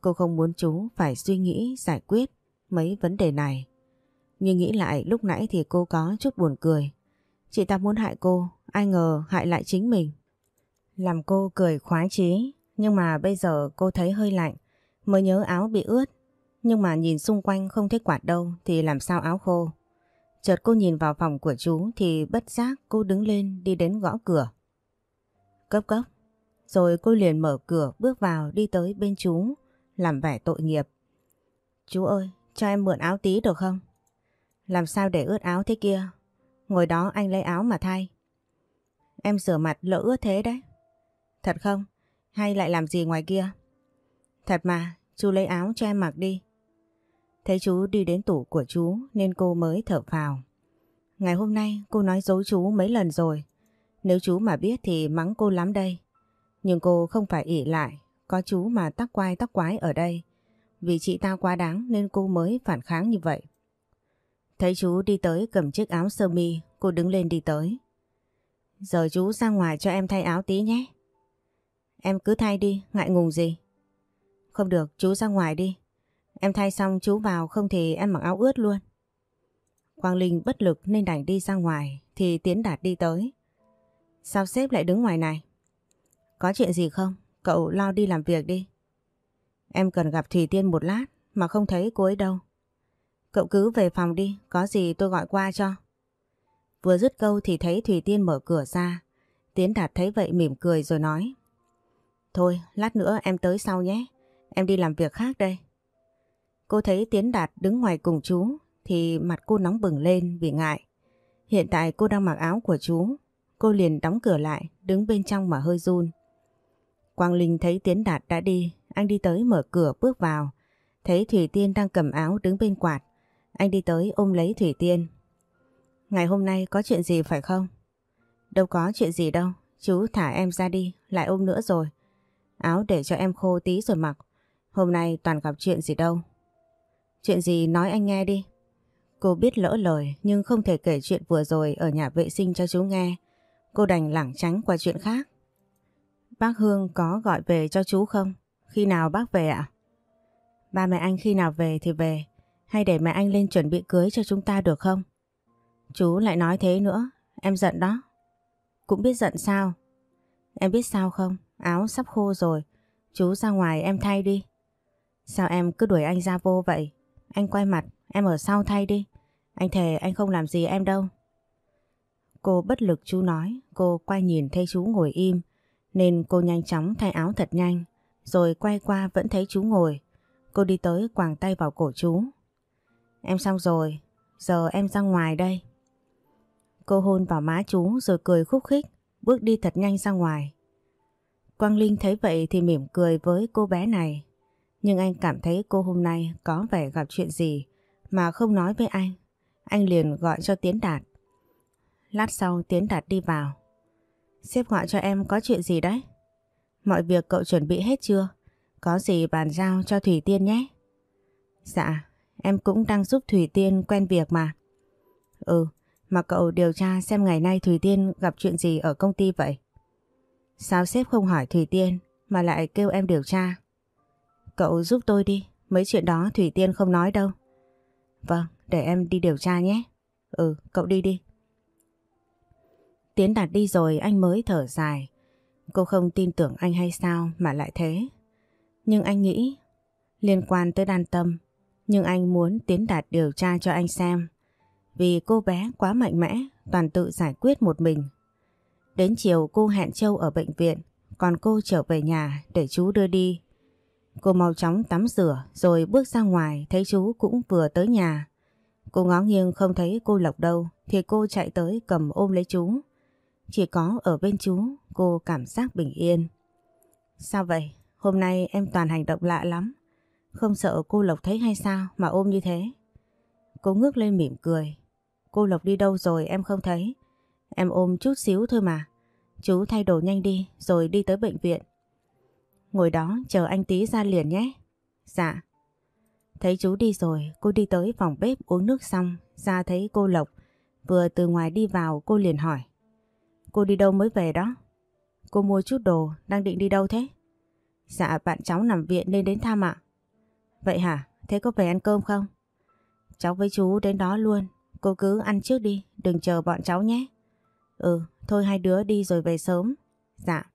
Cô không muốn chú phải suy nghĩ giải quyết mấy vấn đề này. Nhưng nghĩ lại lúc nãy thì cô có chút buồn cười. Chị ta muốn hại cô, ai ngờ hại lại chính mình. Làm cô cười khoái chí, nhưng mà bây giờ cô thấy hơi lạnh, mới nhớ áo bị ướt. Nhưng mà nhìn xung quanh không thấy quạt đâu thì làm sao áo khô. Chợt cô nhìn vào phòng của chú thì bất giác cô đứng lên đi đến gõ cửa. Cấp cấp. Rồi cô liền mở cửa bước vào đi tới bên chú làm vẻ tội nghiệp. Chú ơi, cho em mượn áo tí được không? Làm sao để ướt áo thế kia? Ngồi đó anh lấy áo mà thay. Em rửa mặt lỡ ướt thế đấy. Thật không? Hay lại làm gì ngoài kia? Thật mà, chú lấy áo cho em mặc đi. Thấy chú đi đến tủ của chú nên cô mới thở phào. Ngày hôm nay cô nói dối chú mấy lần rồi. Nếu chú mà biết thì mắng cô lắm đây. Nhưng cô không phải ỉ lại, có chú mà tắc quai tắc quái ở đây. Vì chị ta quá đáng nên cô mới phản kháng như vậy. Thấy chú đi tới cầm chiếc áo sơ mi, cô đứng lên đi tới. Giờ chú ra ngoài cho em thay áo tí nhé. Em cứ thay đi, ngại ngùng gì. Không được, chú ra ngoài đi. Em thay xong chú vào không thì em mặc áo ướt luôn. Quang Linh bất lực nên đành đi ra ngoài thì Tiến Đạt đi tới. Sao sếp lại đứng ngoài này? Có chuyện gì không? Cậu lo đi làm việc đi. Em cần gặp Thủy Tiên một lát mà không thấy cô ấy đâu. Cậu cứ về phòng đi, có gì tôi gọi qua cho. Vừa dứt câu thì thấy Thủy Tiên mở cửa ra. Tiến Đạt thấy vậy mỉm cười rồi nói. Thôi, lát nữa em tới sau nhé. Em đi làm việc khác đây. Cô thấy Tiến Đạt đứng ngoài cùng chú thì mặt cô nóng bừng lên vì ngại. Hiện tại cô đang mặc áo của chú. Cô liền đóng cửa lại, đứng bên trong mà hơi run. Quang Linh thấy Tiến Đạt đã đi, anh đi tới mở cửa bước vào. Thấy Thủy Tiên đang cầm áo đứng bên quạt. Anh đi tới ôm lấy Thủy Tiên. Ngày hôm nay có chuyện gì phải không? Đâu có chuyện gì đâu, chú thả em ra đi, lại ôm nữa rồi. Áo để cho em khô tí rồi mặc. Hôm nay toàn gặp chuyện gì đâu. Chuyện gì nói anh nghe đi. Cô biết lỡ lời nhưng không thể kể chuyện vừa rồi ở nhà vệ sinh cho chú nghe. Cô đành lảng tránh qua chuyện khác. Bác Hương có gọi về cho chú không? Khi nào bác về ạ? Ba mẹ anh khi nào về thì về. Hay để mẹ anh lên chuẩn bị cưới cho chúng ta được không? Chú lại nói thế nữa. Em giận đó. Cũng biết giận sao? Em biết sao không? Áo sắp khô rồi. Chú ra ngoài em thay đi. Sao em cứ đuổi anh ra vô vậy? Anh quay mặt, em ở sau thay đi. Anh thề anh không làm gì em đâu. Cô bất lực chú nói, cô quay nhìn thấy chú ngồi im, nên cô nhanh chóng thay áo thật nhanh, rồi quay qua vẫn thấy chú ngồi. Cô đi tới quàng tay vào cổ chú. Em xong rồi, giờ em ra ngoài đây. Cô hôn vào má chú rồi cười khúc khích, bước đi thật nhanh ra ngoài. Quang Linh thấy vậy thì mỉm cười với cô bé này. Nhưng anh cảm thấy cô hôm nay có vẻ gặp chuyện gì mà không nói với anh. Anh liền gọi cho Tiến Đạt. Lát sau Tiến Đạt đi vào. Sếp gọi cho em có chuyện gì đấy? Mọi việc cậu chuẩn bị hết chưa? Có gì bàn giao cho Thủy Tiên nhé. Dạ, em cũng đang giúp Thủy Tiên quen việc mà. Ừ, mà cậu điều tra xem ngày nay Thủy Tiên gặp chuyện gì ở công ty vậy? Sao sếp không hỏi Thủy Tiên mà lại kêu em điều tra? Cậu giúp tôi đi, mấy chuyện đó Thủy Tiên không nói đâu. Vâng, để em đi điều tra nhé. Ừ, cậu đi đi. Tiến Đạt đi rồi anh mới thở dài. Cô không tin tưởng anh hay sao mà lại thế. Nhưng anh nghĩ liên quan tới đan tâm. Nhưng anh muốn Tiến Đạt điều tra cho anh xem. Vì cô bé quá mạnh mẽ, toàn tự giải quyết một mình. Đến chiều cô hẹn Châu ở bệnh viện, còn cô trở về nhà để chú đưa đi. Cô mau chóng tắm rửa rồi bước ra ngoài thấy chú cũng vừa tới nhà. Cô ngó nghiêng không thấy cô Lộc đâu thì cô chạy tới cầm ôm lấy chú. Chỉ có ở bên chú cô cảm giác bình yên. Sao vậy? Hôm nay em toàn hành động lạ lắm. Không sợ cô Lộc thấy hay sao mà ôm như thế? Cô ngước lên mỉm cười. Cô Lộc đi đâu rồi em không thấy. Em ôm chút xíu thôi mà. Chú thay đồ nhanh đi rồi đi tới bệnh viện. Ngồi đó chờ anh tí ra liền nhé. Dạ. Thấy chú đi rồi, cô đi tới phòng bếp uống nước xong, ra thấy cô Lộc. Vừa từ ngoài đi vào cô liền hỏi. Cô đi đâu mới về đó? Cô mua chút đồ, đang định đi đâu thế? Dạ bạn cháu nằm viện nên đến thăm ạ. Vậy hả? Thế có về ăn cơm không? Cháu với chú đến đó luôn. Cô cứ ăn trước đi, đừng chờ bọn cháu nhé. Ừ, thôi hai đứa đi rồi về sớm. Dạ.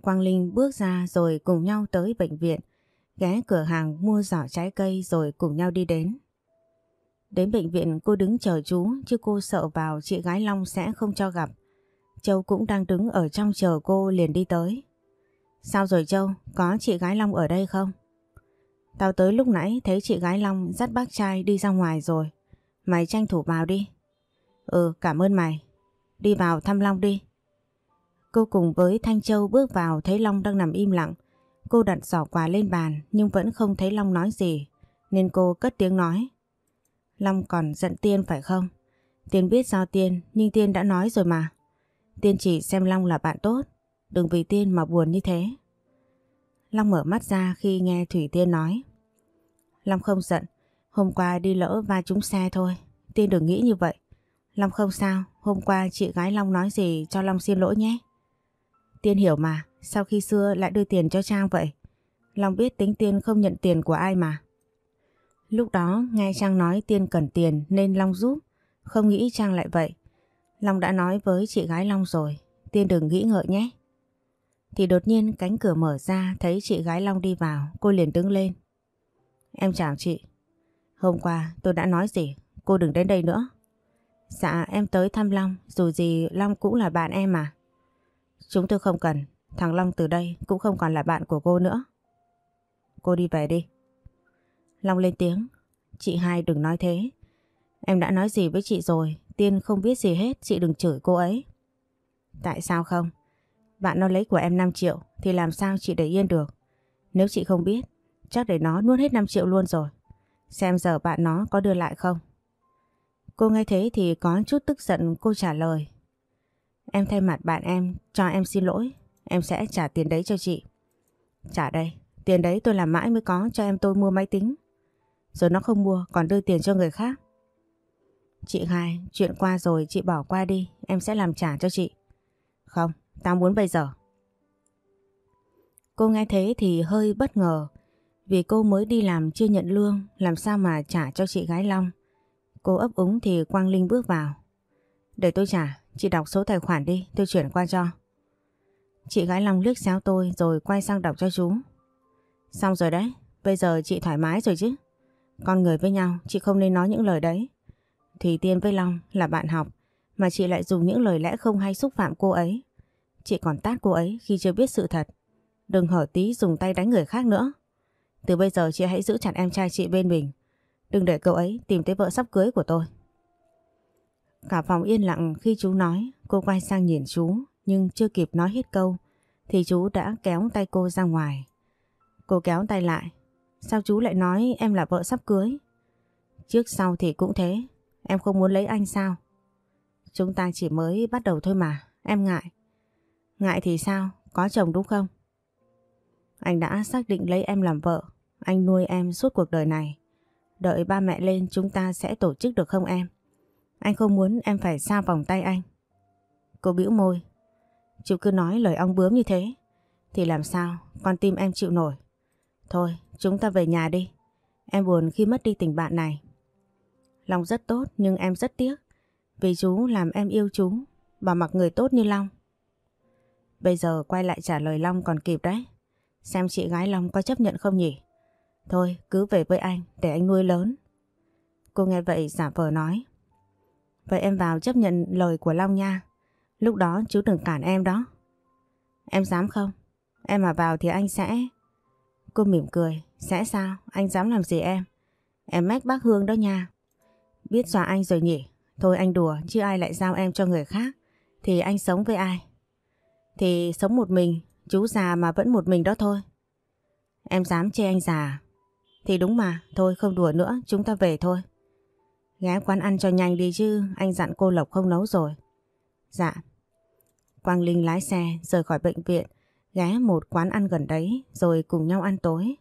Quang Linh bước ra rồi cùng nhau tới bệnh viện, ghé cửa hàng mua giỏ trái cây rồi cùng nhau đi đến. Đến bệnh viện cô đứng chờ chú chứ cô sợ vào chị gái Long sẽ không cho gặp. Châu cũng đang đứng ở trong chờ cô liền đi tới. Sao rồi Châu, có chị gái Long ở đây không? Tao tới lúc nãy thấy chị gái Long dắt bác trai đi ra ngoài rồi. Mày tranh thủ vào đi. Ừ, cảm ơn mày. Đi vào thăm Long đi. Cô cùng với Thanh Châu bước vào thấy Long đang nằm im lặng. Cô đặt giỏ quà lên bàn nhưng vẫn không thấy Long nói gì. Nên cô cất tiếng nói. Long còn giận Tiên phải không? Tiên biết do Tiên nhưng Tiên đã nói rồi mà. Tiên chỉ xem Long là bạn tốt. Đừng vì Tiên mà buồn như thế. Long mở mắt ra khi nghe Thủy Tiên nói. Long không giận. Hôm qua đi lỡ va trúng xe thôi. Tiên đừng nghĩ như vậy. Long không sao, hôm qua chị gái Long nói gì cho Long xin lỗi nhé. Tiên hiểu mà, sau khi xưa lại đưa tiền cho Trang vậy? Long biết tính Tiên không nhận tiền của ai mà. Lúc đó nghe Trang nói Tiên cần tiền nên Long giúp, không nghĩ Trang lại vậy. Long đã nói với chị gái Long rồi, Tiên đừng nghĩ ngợi nhé. Thì đột nhiên cánh cửa mở ra thấy chị gái Long đi vào, cô liền đứng lên. Em chào chị. Hôm qua tôi đã nói gì, cô đừng đến đây nữa. Dạ em tới thăm Long, dù gì Long cũng là bạn em mà. Chúng tôi không cần, thằng Long từ đây cũng không còn là bạn của cô nữa. Cô đi về đi. Long lên tiếng, chị hai đừng nói thế. Em đã nói gì với chị rồi, Tiên không biết gì hết, chị đừng chửi cô ấy. Tại sao không? Bạn nó lấy của em 5 triệu thì làm sao chị để yên được? Nếu chị không biết, chắc để nó nuốt hết 5 triệu luôn rồi. Xem giờ bạn nó có đưa lại không? Cô nghe thế thì có chút tức giận cô trả lời. Em thay mặt bạn em, cho em xin lỗi. Em sẽ trả tiền đấy cho chị. Trả đây, tiền đấy tôi làm mãi mới có cho em tôi mua máy tính. Rồi nó không mua còn đưa tiền cho người khác. Chị Khai, chuyện qua rồi chị bỏ qua đi, em sẽ làm trả cho chị. Không, tao muốn bây giờ. Cô nghe thế thì hơi bất ngờ, vì cô mới đi làm chưa nhận lương, làm sao mà trả cho chị gái Long. Cô ấp úng thì Quang Linh bước vào. Để tôi trả, chị đọc số tài khoản đi, tôi chuyển qua cho. Chị gái Long liếc xéo tôi rồi quay sang đọc cho chú. Xong rồi đấy, bây giờ chị thoải mái rồi chứ. Con người với nhau, chị không nên nói những lời đấy. Thì Tiên với Long là bạn học, mà chị lại dùng những lời lẽ không hay xúc phạm cô ấy. Chị còn tát cô ấy khi chưa biết sự thật. Đừng hở tí dùng tay đánh người khác nữa. Từ bây giờ chị hãy giữ chặt em trai chị bên mình. Đừng để cậu ấy tìm tới vợ sắp cưới của tôi. Cả phòng yên lặng khi chú nói, cô quay sang nhìn chú, nhưng chưa kịp nói hết câu, thì chú đã kéo tay cô ra ngoài. Cô kéo tay lại. Sao chú lại nói em là vợ sắp cưới? Trước sau thì cũng thế, em không muốn lấy anh sao? Chúng ta chỉ mới bắt đầu thôi mà, em ngại. Ngại thì sao, có chồng đúng không? Anh đã xác định lấy em làm vợ, anh nuôi em suốt cuộc đời này. Đợi ba mẹ lên, chúng ta sẽ tổ chức được không em? Anh không muốn em phải xa vòng tay anh. Cô bĩu môi. Chú cứ nói lời ong bướm như thế. Thì làm sao con tim em chịu nổi. Thôi, chúng ta về nhà đi. Em buồn khi mất đi tình bạn này. Long rất tốt, nhưng em rất tiếc. Vì chú làm em yêu chú. Bảo mặc người tốt như Long. Bây giờ quay lại trả lời Long còn kịp đấy. Xem chị gái Long có chấp nhận không nhỉ? Thôi cứ về với anh để anh nuôi lớn. Cô nghe vậy giả vờ nói. Vậy em vào chấp nhận lời của Long nha. Lúc đó chú đừng cản em đó. Em dám không? Em mà vào thì anh sẽ... Cô mỉm cười. Sẽ sao? Anh dám làm gì em? Em mách bác Hương đó nha. Biết dọa anh rồi nhỉ? Thôi anh đùa chứ ai lại giao em cho người khác. Thì anh sống với ai? Thì sống một mình, chú già mà vẫn một mình đó thôi. Em dám chê anh già thì đúng mà, thôi không đùa nữa, chúng ta về thôi. Ghé quán ăn cho nhanh đi chứ, anh dặn cô Lộc không nấu rồi. Dạ. Quang Linh lái xe rời khỏi bệnh viện, ghé một quán ăn gần đấy rồi cùng nhau ăn tối.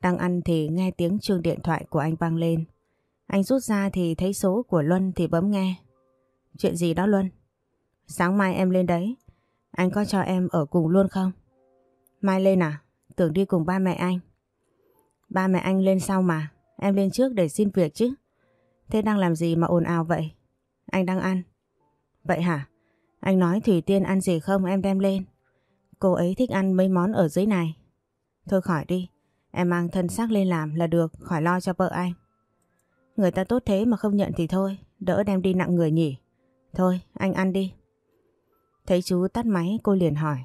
Đang ăn thì nghe tiếng chuông điện thoại của anh vang lên. Anh rút ra thì thấy số của Luân thì bấm nghe. Chuyện gì đó Luân? Sáng mai em lên đấy, anh có cho em ở cùng luôn không? Mai lên à? Tưởng đi cùng ba mẹ anh. Ba mẹ anh lên sau mà, em lên trước để xin việc chứ. Thế đang làm gì mà ồn ào vậy? Anh đang ăn. Vậy hả? Anh nói Thủy Tiên ăn gì không em đem lên. Cô ấy thích ăn mấy món ở dưới này. Thôi khỏi đi, em mang thân xác lên làm là được, khỏi lo cho vợ anh. Người ta tốt thế mà không nhận thì thôi, đỡ đem đi nặng người nhỉ. Thôi, anh ăn đi. Thấy chú tắt máy cô liền hỏi.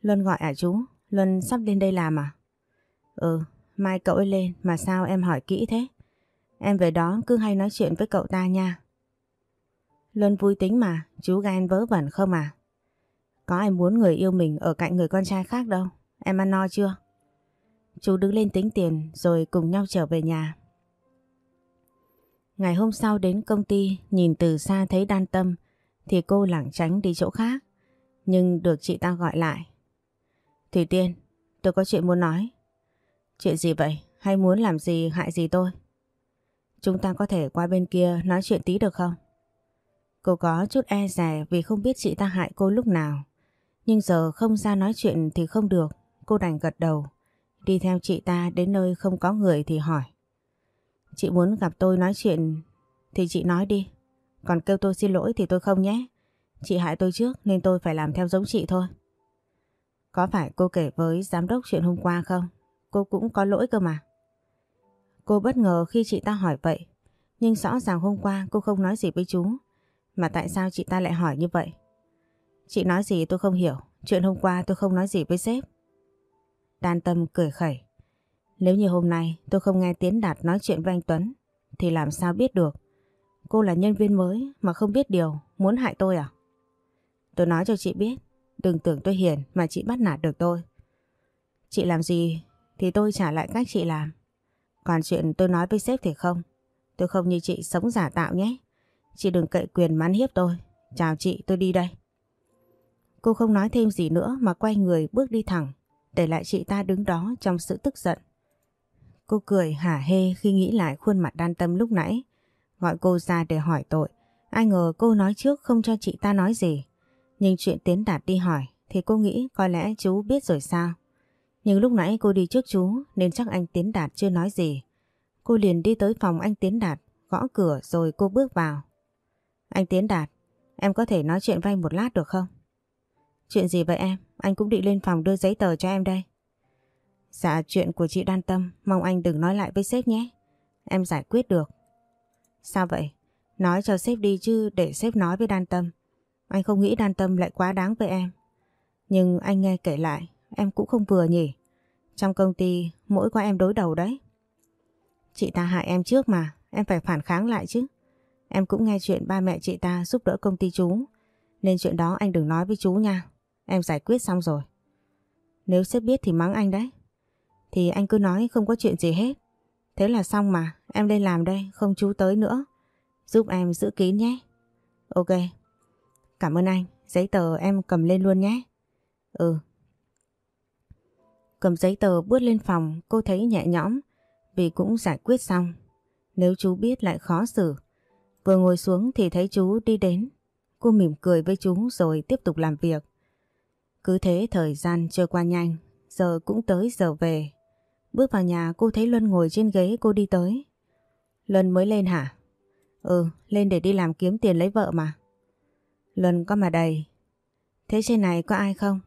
Luân gọi à chú? Luân sắp lên đây làm à? Ừ, Mai cậu ấy lên mà sao em hỏi kỹ thế? Em về đó cứ hay nói chuyện với cậu ta nha. Luân vui tính mà, chú ghen vớ vẩn không à? Có ai muốn người yêu mình ở cạnh người con trai khác đâu. Em ăn no chưa? Chú đứng lên tính tiền rồi cùng nhau trở về nhà. Ngày hôm sau đến công ty nhìn từ xa thấy đan tâm thì cô lảng tránh đi chỗ khác. Nhưng được chị ta gọi lại. Thủy Tiên, tôi có chuyện muốn nói. Chuyện gì vậy? Hay muốn làm gì, hại gì tôi? Chúng ta có thể qua bên kia nói chuyện tí được không? Cô có chút e rè vì không biết chị ta hại cô lúc nào. Nhưng giờ không ra nói chuyện thì không được. Cô đành gật đầu. Đi theo chị ta đến nơi không có người thì hỏi. Chị muốn gặp tôi nói chuyện thì chị nói đi. Còn kêu tôi xin lỗi thì tôi không nhé. Chị hại tôi trước nên tôi phải làm theo giống chị thôi. Có phải cô kể với giám đốc chuyện hôm qua không? Cô cũng có lỗi cơ mà. Cô bất ngờ khi chị ta hỏi vậy. Nhưng rõ ràng hôm qua cô không nói gì với chú. Mà tại sao chị ta lại hỏi như vậy? Chị nói gì tôi không hiểu. Chuyện hôm qua tôi không nói gì với sếp. Đan tâm cười khẩy. Nếu như hôm nay tôi không nghe Tiến Đạt nói chuyện với anh Tuấn thì làm sao biết được. Cô là nhân viên mới mà không biết điều, muốn hại tôi à? Tôi nói cho chị biết, đừng tưởng tôi hiền mà chị bắt nạt được tôi. Chị làm gì thì tôi trả lại cách chị làm. Còn chuyện tôi nói với sếp thì không. Tôi không như chị sống giả tạo nhé. Chị đừng cậy quyền mắn hiếp tôi. Chào chị, tôi đi đây. Cô không nói thêm gì nữa mà quay người bước đi thẳng, để lại chị ta đứng đó trong sự tức giận. Cô cười hả hê khi nghĩ lại khuôn mặt đan tâm lúc nãy. Gọi cô ra để hỏi tội. Ai ngờ cô nói trước không cho chị ta nói gì. Nhưng chuyện Tiến Đạt đi hỏi thì cô nghĩ có lẽ chú biết rồi sao. Nhưng lúc nãy cô đi trước chú nên chắc anh Tiến Đạt chưa nói gì. Cô liền đi tới phòng anh Tiến Đạt, gõ cửa rồi cô bước vào. Anh Tiến Đạt, em có thể nói chuyện với anh một lát được không? Chuyện gì vậy em? Anh cũng định lên phòng đưa giấy tờ cho em đây. Dạ chuyện của chị Đan Tâm, mong anh đừng nói lại với sếp nhé. Em giải quyết được. Sao vậy? Nói cho sếp đi chứ để sếp nói với Đan Tâm. Anh không nghĩ Đan Tâm lại quá đáng với em. Nhưng anh nghe kể lại, em cũng không vừa nhỉ. Trong công ty, mỗi có em đối đầu đấy. Chị ta hại em trước mà, em phải phản kháng lại chứ. Em cũng nghe chuyện ba mẹ chị ta giúp đỡ công ty chú. Nên chuyện đó anh đừng nói với chú nha. Em giải quyết xong rồi. Nếu sếp biết thì mắng anh đấy. Thì anh cứ nói không có chuyện gì hết. Thế là xong mà, em lên làm đây, không chú tới nữa. Giúp em giữ kín nhé. Ok. Cảm ơn anh, giấy tờ em cầm lên luôn nhé. Ừ. Cầm giấy tờ bước lên phòng, cô thấy nhẹ nhõm vì cũng giải quyết xong. Nếu chú biết lại khó xử. Vừa ngồi xuống thì thấy chú đi đến. Cô mỉm cười với chú rồi tiếp tục làm việc. Cứ thế thời gian trôi qua nhanh, giờ cũng tới giờ về. Bước vào nhà cô thấy Luân ngồi trên ghế cô đi tới. Luân mới lên hả? Ừ, lên để đi làm kiếm tiền lấy vợ mà. Luân có mà đầy. Thế trên này có ai không?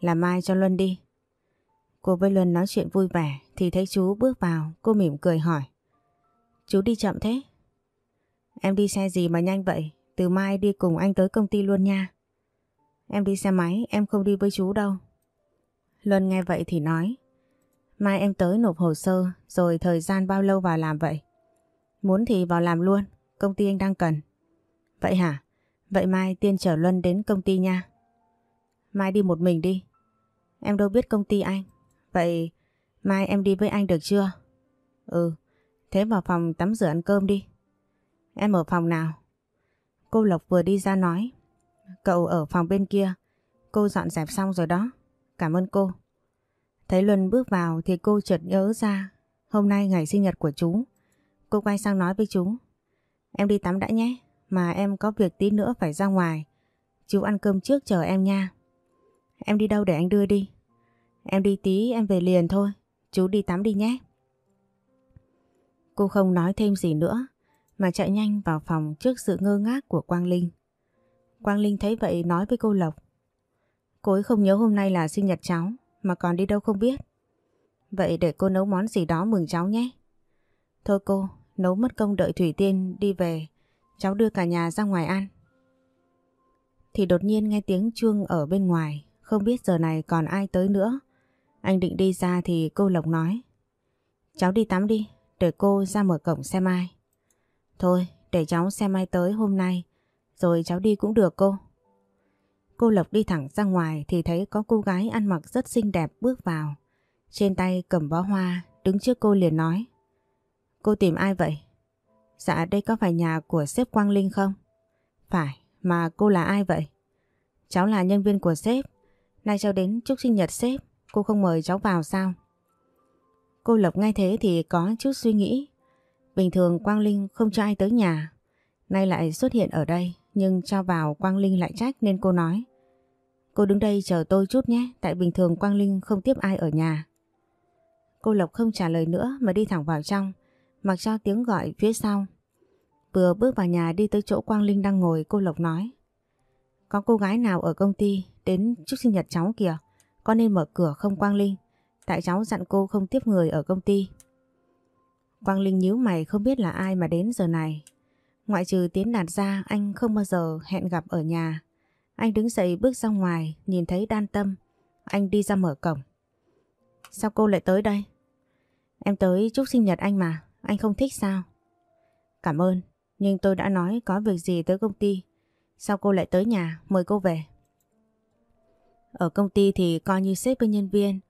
Làm mai cho Luân đi. Cô với Luân nói chuyện vui vẻ thì thấy chú bước vào, cô mỉm cười hỏi. Chú đi chậm thế? Em đi xe gì mà nhanh vậy? Từ mai đi cùng anh tới công ty luôn nha. Em đi xe máy, em không đi với chú đâu. Luân nghe vậy thì nói. Mai em tới nộp hồ sơ, rồi thời gian bao lâu vào làm vậy? Muốn thì vào làm luôn, công ty anh đang cần. Vậy hả? Vậy mai Tiên chở Luân đến công ty nha. Mai đi một mình đi. Em đâu biết công ty anh. Vậy mai em đi với anh được chưa? Ừ, thế vào phòng tắm rửa ăn cơm đi. Em ở phòng nào? Cô Lộc vừa đi ra nói. Cậu ở phòng bên kia. Cô dọn dẹp xong rồi đó. Cảm ơn cô. Thấy Luân bước vào thì cô chợt nhớ ra. Hôm nay ngày sinh nhật của chú. Cô quay sang nói với chú. Em đi tắm đã nhé. Mà em có việc tí nữa phải ra ngoài. Chú ăn cơm trước chờ em nha. Em đi đâu để anh đưa đi? Em đi tí em về liền thôi. Chú đi tắm đi nhé. Cô không nói thêm gì nữa mà chạy nhanh vào phòng trước sự ngơ ngác của Quang Linh. Quang Linh thấy vậy nói với cô Lộc. Cô ấy không nhớ hôm nay là sinh nhật cháu mà còn đi đâu không biết. Vậy để cô nấu món gì đó mừng cháu nhé. Thôi cô, nấu mất công đợi Thủy Tiên đi về, cháu đưa cả nhà ra ngoài ăn. Thì đột nhiên nghe tiếng chuông ở bên ngoài, không biết giờ này còn ai tới nữa. Anh định đi ra thì cô Lộc nói. Cháu đi tắm đi, để cô ra mở cổng xem ai. Thôi, để cháu xem ai tới hôm nay, rồi cháu đi cũng được cô. Cô Lộc đi thẳng ra ngoài thì thấy có cô gái ăn mặc rất xinh đẹp bước vào. Trên tay cầm bó hoa, đứng trước cô liền nói. Cô tìm ai vậy? Dạ đây có phải nhà của sếp Quang Linh không? Phải, mà cô là ai vậy? Cháu là nhân viên của sếp. Nay cháu đến chúc sinh nhật sếp, cô không mời cháu vào sao? Cô Lộc ngay thế thì có chút suy nghĩ. Bình thường Quang Linh không cho ai tới nhà. Nay lại xuất hiện ở đây nhưng cho vào Quang Linh lại trách nên cô nói. Cô đứng đây chờ tôi chút nhé, tại bình thường Quang Linh không tiếp ai ở nhà. Cô Lộc không trả lời nữa mà đi thẳng vào trong, mặc cho tiếng gọi phía sau. Vừa bước vào nhà đi tới chỗ Quang Linh đang ngồi cô Lộc nói. Có cô gái nào ở công ty đến chúc sinh nhật cháu kìa, con nên mở cửa không, Quang Linh? Tại cháu dặn cô không tiếp người ở công ty. Quang Linh nhíu mày không biết là ai mà đến giờ này. Ngoại trừ Tiến Đạt ra, anh không bao giờ hẹn gặp ở nhà. Anh đứng dậy bước ra ngoài, nhìn thấy đan tâm. Anh đi ra mở cổng. Sao cô lại tới đây? Em tới chúc sinh nhật anh mà. Anh không thích sao? Cảm ơn. Nhưng tôi đã nói có việc gì tới công ty. Sao cô lại tới nhà? Mời cô về. Ở công ty thì coi như sếp với nhân viên.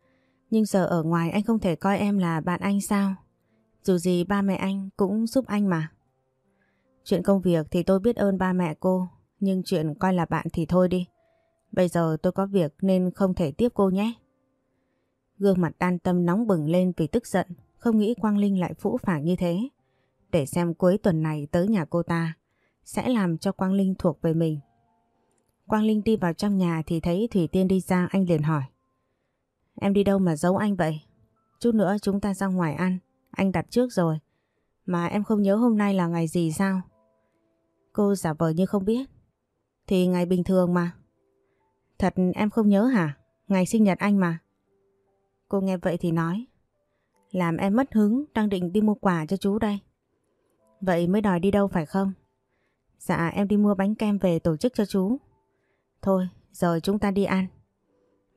Nhưng giờ ở ngoài anh không thể coi em là bạn anh sao? Dù gì ba mẹ anh cũng giúp anh mà. Chuyện công việc thì tôi biết ơn ba mẹ cô, nhưng chuyện coi là bạn thì thôi đi. Bây giờ tôi có việc nên không thể tiếp cô nhé. Gương mặt đan tâm nóng bừng lên vì tức giận, không nghĩ Quang Linh lại phũ phàng như thế. Để xem cuối tuần này tới nhà cô ta, sẽ làm cho Quang Linh thuộc về mình. Quang Linh đi vào trong nhà thì thấy Thủy Tiên đi ra anh liền hỏi. Em đi đâu mà giấu anh vậy? Chút nữa chúng ta ra ngoài ăn, anh đặt trước rồi. Mà em không nhớ hôm nay là ngày gì sao? Cô giả vờ như không biết. Thì ngày bình thường mà. Thật em không nhớ hả? Ngày sinh nhật anh mà. Cô nghe vậy thì nói. Làm em mất hứng, đang định đi mua quà cho chú đây. Vậy mới đòi đi đâu phải không? Dạ em đi mua bánh kem về tổ chức cho chú. Thôi, giờ chúng ta đi ăn.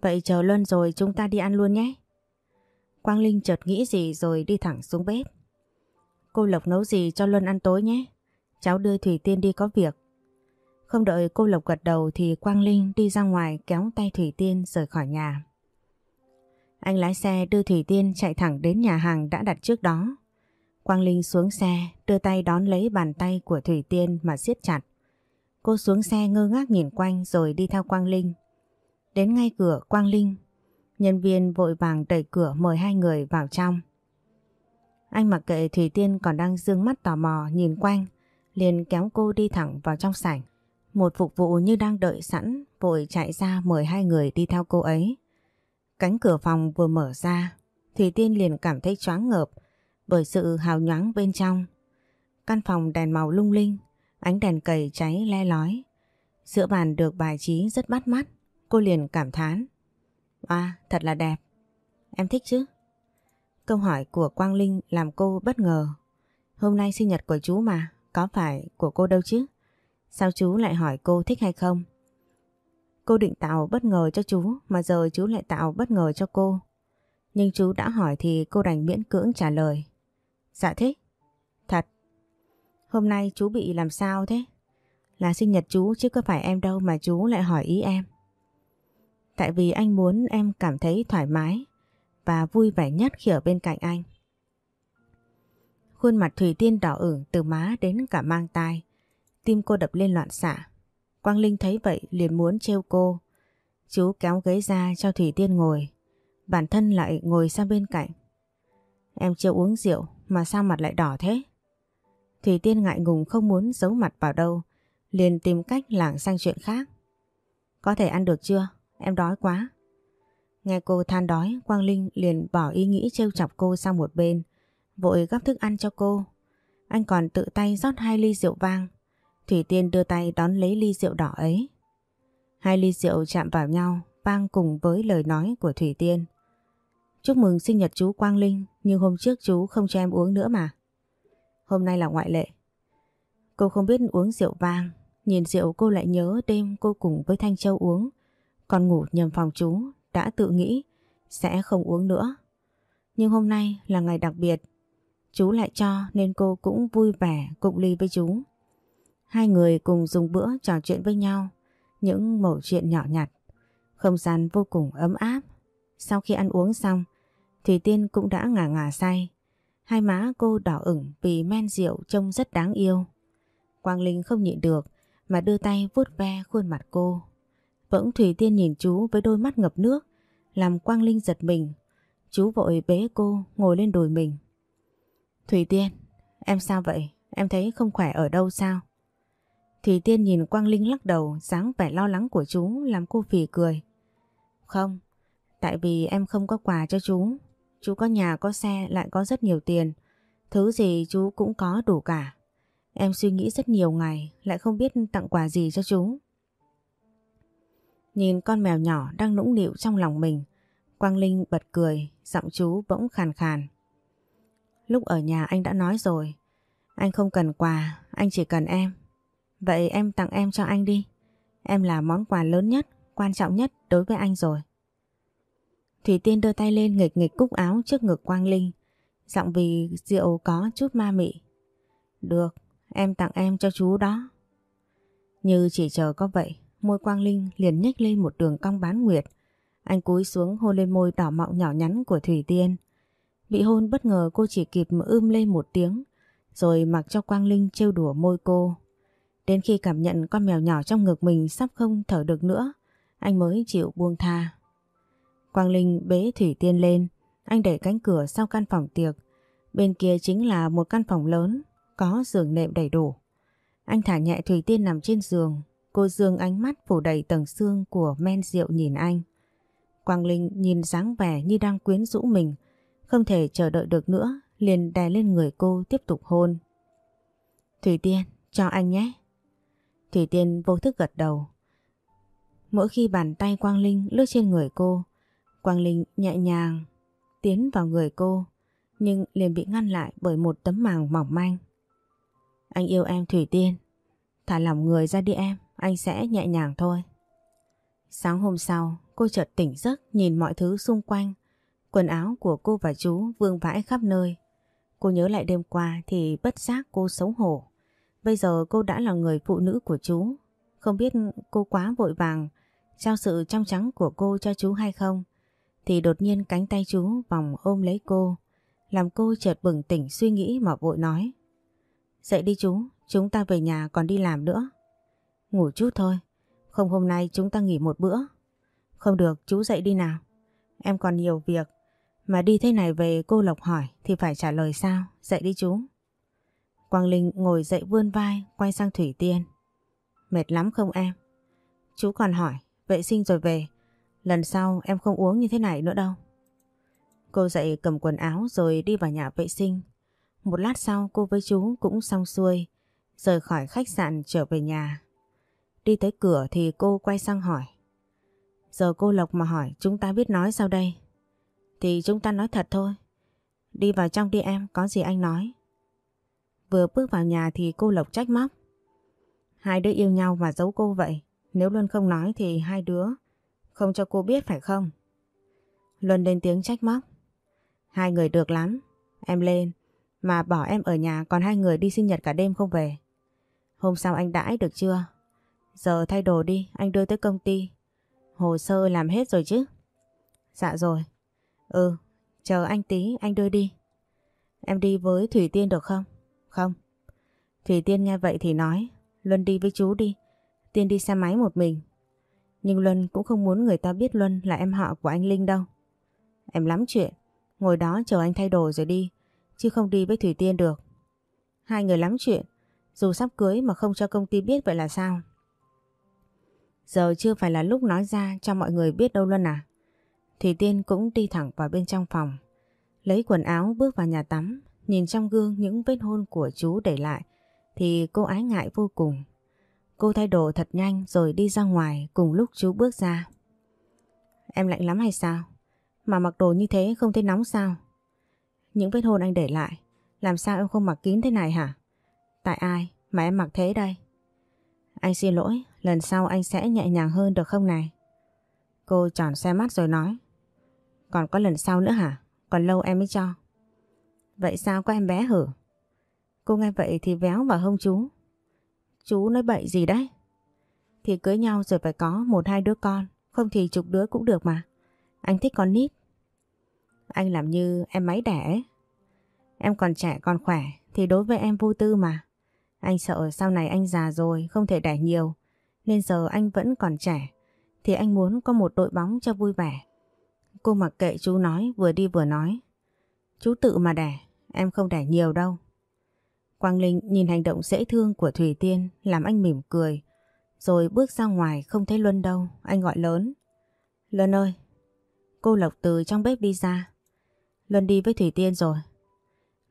Vậy chờ Luân rồi chúng ta đi ăn luôn nhé. Quang Linh chợt nghĩ gì rồi đi thẳng xuống bếp. Cô Lộc nấu gì cho Luân ăn tối nhé. Cháu đưa Thủy Tiên đi có việc. Không đợi cô Lộc gật đầu thì Quang Linh đi ra ngoài kéo tay Thủy Tiên rời khỏi nhà. Anh lái xe đưa Thủy Tiên chạy thẳng đến nhà hàng đã đặt trước đó. Quang Linh xuống xe đưa tay đón lấy bàn tay của Thủy Tiên mà siết chặt. Cô xuống xe ngơ ngác nhìn quanh rồi đi theo Quang Linh. Đến ngay cửa Quang Linh, nhân viên vội vàng đẩy cửa mời hai người vào trong. Anh mặc kệ Thủy Tiên còn đang dương mắt tò mò nhìn quanh, liền kéo cô đi thẳng vào trong sảnh. Một phục vụ như đang đợi sẵn, vội chạy ra mời hai người đi theo cô ấy. Cánh cửa phòng vừa mở ra, Thủy Tiên liền cảm thấy choáng ngợp bởi sự hào nhoáng bên trong. Căn phòng đèn màu lung linh, ánh đèn cầy cháy le lói. Giữa bàn được bài trí rất bắt mắt, cô liền cảm thán. À, thật là đẹp. Em thích chứ? Câu hỏi của Quang Linh làm cô bất ngờ. Hôm nay sinh nhật của chú mà, có phải của cô đâu chứ? Sao chú lại hỏi cô thích hay không? Cô định tạo bất ngờ cho chú mà giờ chú lại tạo bất ngờ cho cô. Nhưng chú đã hỏi thì cô đành miễn cưỡng trả lời. Dạ thích. Hôm nay chú bị làm sao thế? Là sinh nhật chú chứ có phải em đâu mà chú lại hỏi ý em. Tại vì anh muốn em cảm thấy thoải mái và vui vẻ nhất khi ở bên cạnh anh. Khuôn mặt Thủy Tiên đỏ ửng từ má đến cả mang tai. Tim cô đập lên loạn xạ. Quang Linh thấy vậy liền muốn trêu cô. Chú kéo ghế ra cho Thủy Tiên ngồi. Bản thân lại ngồi sang bên cạnh. Em chưa uống rượu mà sao mặt lại đỏ thế? Thủy Tiên ngại ngùng không muốn giấu mặt vào đâu. Liền tìm cách lảng sang chuyện khác. Có thể ăn được chưa? Em đói quá. Nghe cô than đói, Quang Linh liền bỏ ý nghĩ trêu chọc cô sang một bên, vội gắp thức ăn cho cô. Anh còn tự tay rót hai ly rượu vang. Thủy Tiên đưa tay đón lấy ly rượu đỏ ấy. Hai ly rượu chạm vào nhau, vang cùng với lời nói của Thủy Tiên. Chúc mừng sinh nhật chú Quang Linh, nhưng hôm trước chú không cho em uống nữa mà. Hôm nay là ngoại lệ. Cô không biết uống rượu vang, nhìn rượu cô lại nhớ đêm cô cùng với Thanh Châu uống, còn ngủ nhầm phòng chú đã tự nghĩ sẽ không uống nữa. Nhưng hôm nay là ngày đặc biệt, chú lại cho nên cô cũng vui vẻ cụng ly với chú. Hai người cùng dùng bữa trò chuyện với nhau, những mẩu chuyện nhỏ nhặt. Không gian vô cùng ấm áp. Sau khi ăn uống xong, Thủy Tiên cũng đã ngả ngả say. Hai má cô đỏ ửng vì men rượu trông rất đáng yêu. Quang Linh không nhịn được mà đưa tay vuốt ve khuôn mặt cô. Vẫn Thủy Tiên nhìn chú với đôi mắt ngập nước, làm Quang Linh giật mình. Chú vội bế cô ngồi lên đùi mình. Thủy Tiên, em sao vậy? Em thấy không khỏe ở đâu sao? Thủy Tiên nhìn Quang Linh lắc đầu dáng vẻ lo lắng của chú làm cô phì cười. Không, tại vì em không có quà cho chú. Chú có nhà có xe lại có rất nhiều tiền. Thứ gì chú cũng có đủ cả. Em suy nghĩ rất nhiều ngày lại không biết tặng quà gì cho chú. Nhìn con mèo nhỏ đang nũng nịu trong lòng mình. Quang Linh bật cười, giọng chú bỗng khàn khàn. Lúc ở nhà anh đã nói rồi. Anh không cần quà, anh chỉ cần em. Vậy em tặng em cho anh đi. Em là món quà lớn nhất, quan trọng nhất đối với anh rồi. Thủy Tiên đưa tay lên nghịch nghịch cúc áo trước ngực Quang Linh. Giọng vì rượu có chút ma mị. Được, em tặng em cho chú đó. Như chỉ chờ có vậy, môi Quang Linh liền nhếch lên một đường cong bán nguyệt. Anh cúi xuống hôn lên môi đỏ mọng nhỏ nhắn của Thủy Tiên. Bị hôn bất ngờ cô chỉ kịp ưm lên một tiếng, rồi mặc cho Quang Linh trêu đùa môi cô. Đến khi cảm nhận con mèo nhỏ trong ngực mình sắp không thở được nữa, anh mới chịu buông tha. Quang Linh bế Thủy Tiên lên, anh đẩy cánh cửa sau căn phòng tiệc. Bên kia chính là một căn phòng lớn, có giường nệm đầy đủ. Anh thả nhẹ Thủy Tiên nằm trên giường, cô dương ánh mắt phủ đầy tầng xương của men rượu nhìn anh. Quang Linh nhìn dáng vẻ như đang quyến rũ mình, không thể chờ đợi được nữa, liền đè lên người cô tiếp tục hôn. Thủy Tiên, cho anh nhé. Thủy Tiên vô thức gật đầu. Mỗi khi bàn tay Quang Linh lướt trên người cô, Quang Linh nhẹ nhàng tiến vào người cô, nhưng liền bị ngăn lại bởi một tấm màng mỏng manh. Anh yêu em Thủy Tiên, thả lỏng người ra đi em, anh sẽ nhẹ nhàng thôi. Sáng hôm sau, cô chợt tỉnh giấc nhìn mọi thứ xung quanh. Quần áo của cô và chú vương vãi khắp nơi. Cô nhớ lại đêm qua thì bất giác cô xấu hổ. Bây giờ cô đã là người phụ nữ của chú. Không biết cô quá vội vàng trao sự trong trắng của cô cho chú hay không. Thì đột nhiên cánh tay chú vòng ôm lấy cô. Làm cô chợt bừng tỉnh suy nghĩ mà vội nói. Dậy đi chú, chúng ta về nhà còn đi làm nữa. Ngủ chút thôi, không hôm nay chúng ta nghỉ một bữa. Không được, chú dậy đi nào. Em còn nhiều việc. Mà đi thế này về cô Lộc hỏi thì phải trả lời sao? Dậy đi chú. Quang Linh ngồi dậy vươn vai, quay sang Thủy Tiên. Mệt lắm không em? Chú còn hỏi, vệ sinh rồi về. Lần sau em không uống như thế này nữa đâu. Cô dậy cầm quần áo rồi đi vào nhà vệ sinh. Một lát sau cô với chú cũng xong xuôi, rời khỏi khách sạn trở về nhà. Đi tới cửa thì cô quay sang hỏi. Giờ cô Lộc mà hỏi chúng ta biết nói sao đây? Thì chúng ta nói thật thôi. Đi vào trong đi em, có gì anh nói. Vừa bước vào nhà thì cô Lộc trách móc. Hai đứa yêu nhau mà giấu cô vậy. Nếu luôn không nói thì hai đứa không cho cô biết phải không? Luân lên tiếng trách móc. Hai người được lắm. Em lên. Mà bỏ em ở nhà còn hai người đi sinh nhật cả đêm không về. Hôm sau anh đãi được chưa? Giờ thay đồ đi, anh đưa tới công ty. Hồ sơ làm hết rồi chứ? Dạ rồi. Ừ, chờ anh tí, anh đưa đi. Em đi với Thủy Tiên được không? Không. Thủy Tiên nghe vậy thì nói, Luân đi với chú đi. Tiên đi xe máy một mình. Nhưng Luân cũng không muốn người ta biết Luân là em họ của anh Linh đâu. Em lắm chuyện, ngồi đó chờ anh thay đồ rồi đi, chứ không đi với Thủy Tiên được. Hai người lắm chuyện, dù sắp cưới mà không cho công ty biết vậy là sao? Giờ chưa phải là lúc nói ra cho mọi người biết đâu Luân à. Thủy Tiên cũng đi thẳng vào bên trong phòng. Lấy quần áo bước vào nhà tắm, nhìn trong gương những vết hôn của chú để lại thì cô ái ngại vô cùng. Cô thay đồ thật nhanh rồi đi ra ngoài cùng lúc chú bước ra. Em lạnh lắm hay sao? Mà mặc đồ như thế không thấy nóng sao? Những vết hôn anh để lại, làm sao em không mặc kín thế này hả? Tại ai mà em mặc thế đây? Anh xin lỗi, lần sau anh sẽ nhẹ nhàng hơn được không này? Cô tròn xe mắt rồi nói. Còn có lần sau nữa hả? Còn lâu em mới cho. Vậy sao có em bé hử? Cô nghe vậy thì véo vào hông chú. Chú nói bậy gì đấy? Thì cưới nhau rồi phải có một hai đứa con, không thì chục đứa cũng được mà. Anh thích con nít. Anh làm như em máy đẻ Em còn trẻ còn khỏe thì đối với em vô tư mà. Anh sợ sau này anh già rồi không thể đẻ nhiều nên giờ anh vẫn còn trẻ thì anh muốn có một đội bóng cho vui vẻ. Cô mặc kệ chú nói vừa đi vừa nói. Chú tự mà đẻ, em không đẻ nhiều đâu. Quang Linh nhìn hành động dễ thương của Thủy Tiên làm anh mỉm cười. Rồi bước ra ngoài không thấy Luân đâu, anh gọi lớn. Luân ơi! Cô Lộc từ trong bếp đi ra. Luân đi với Thủy Tiên rồi.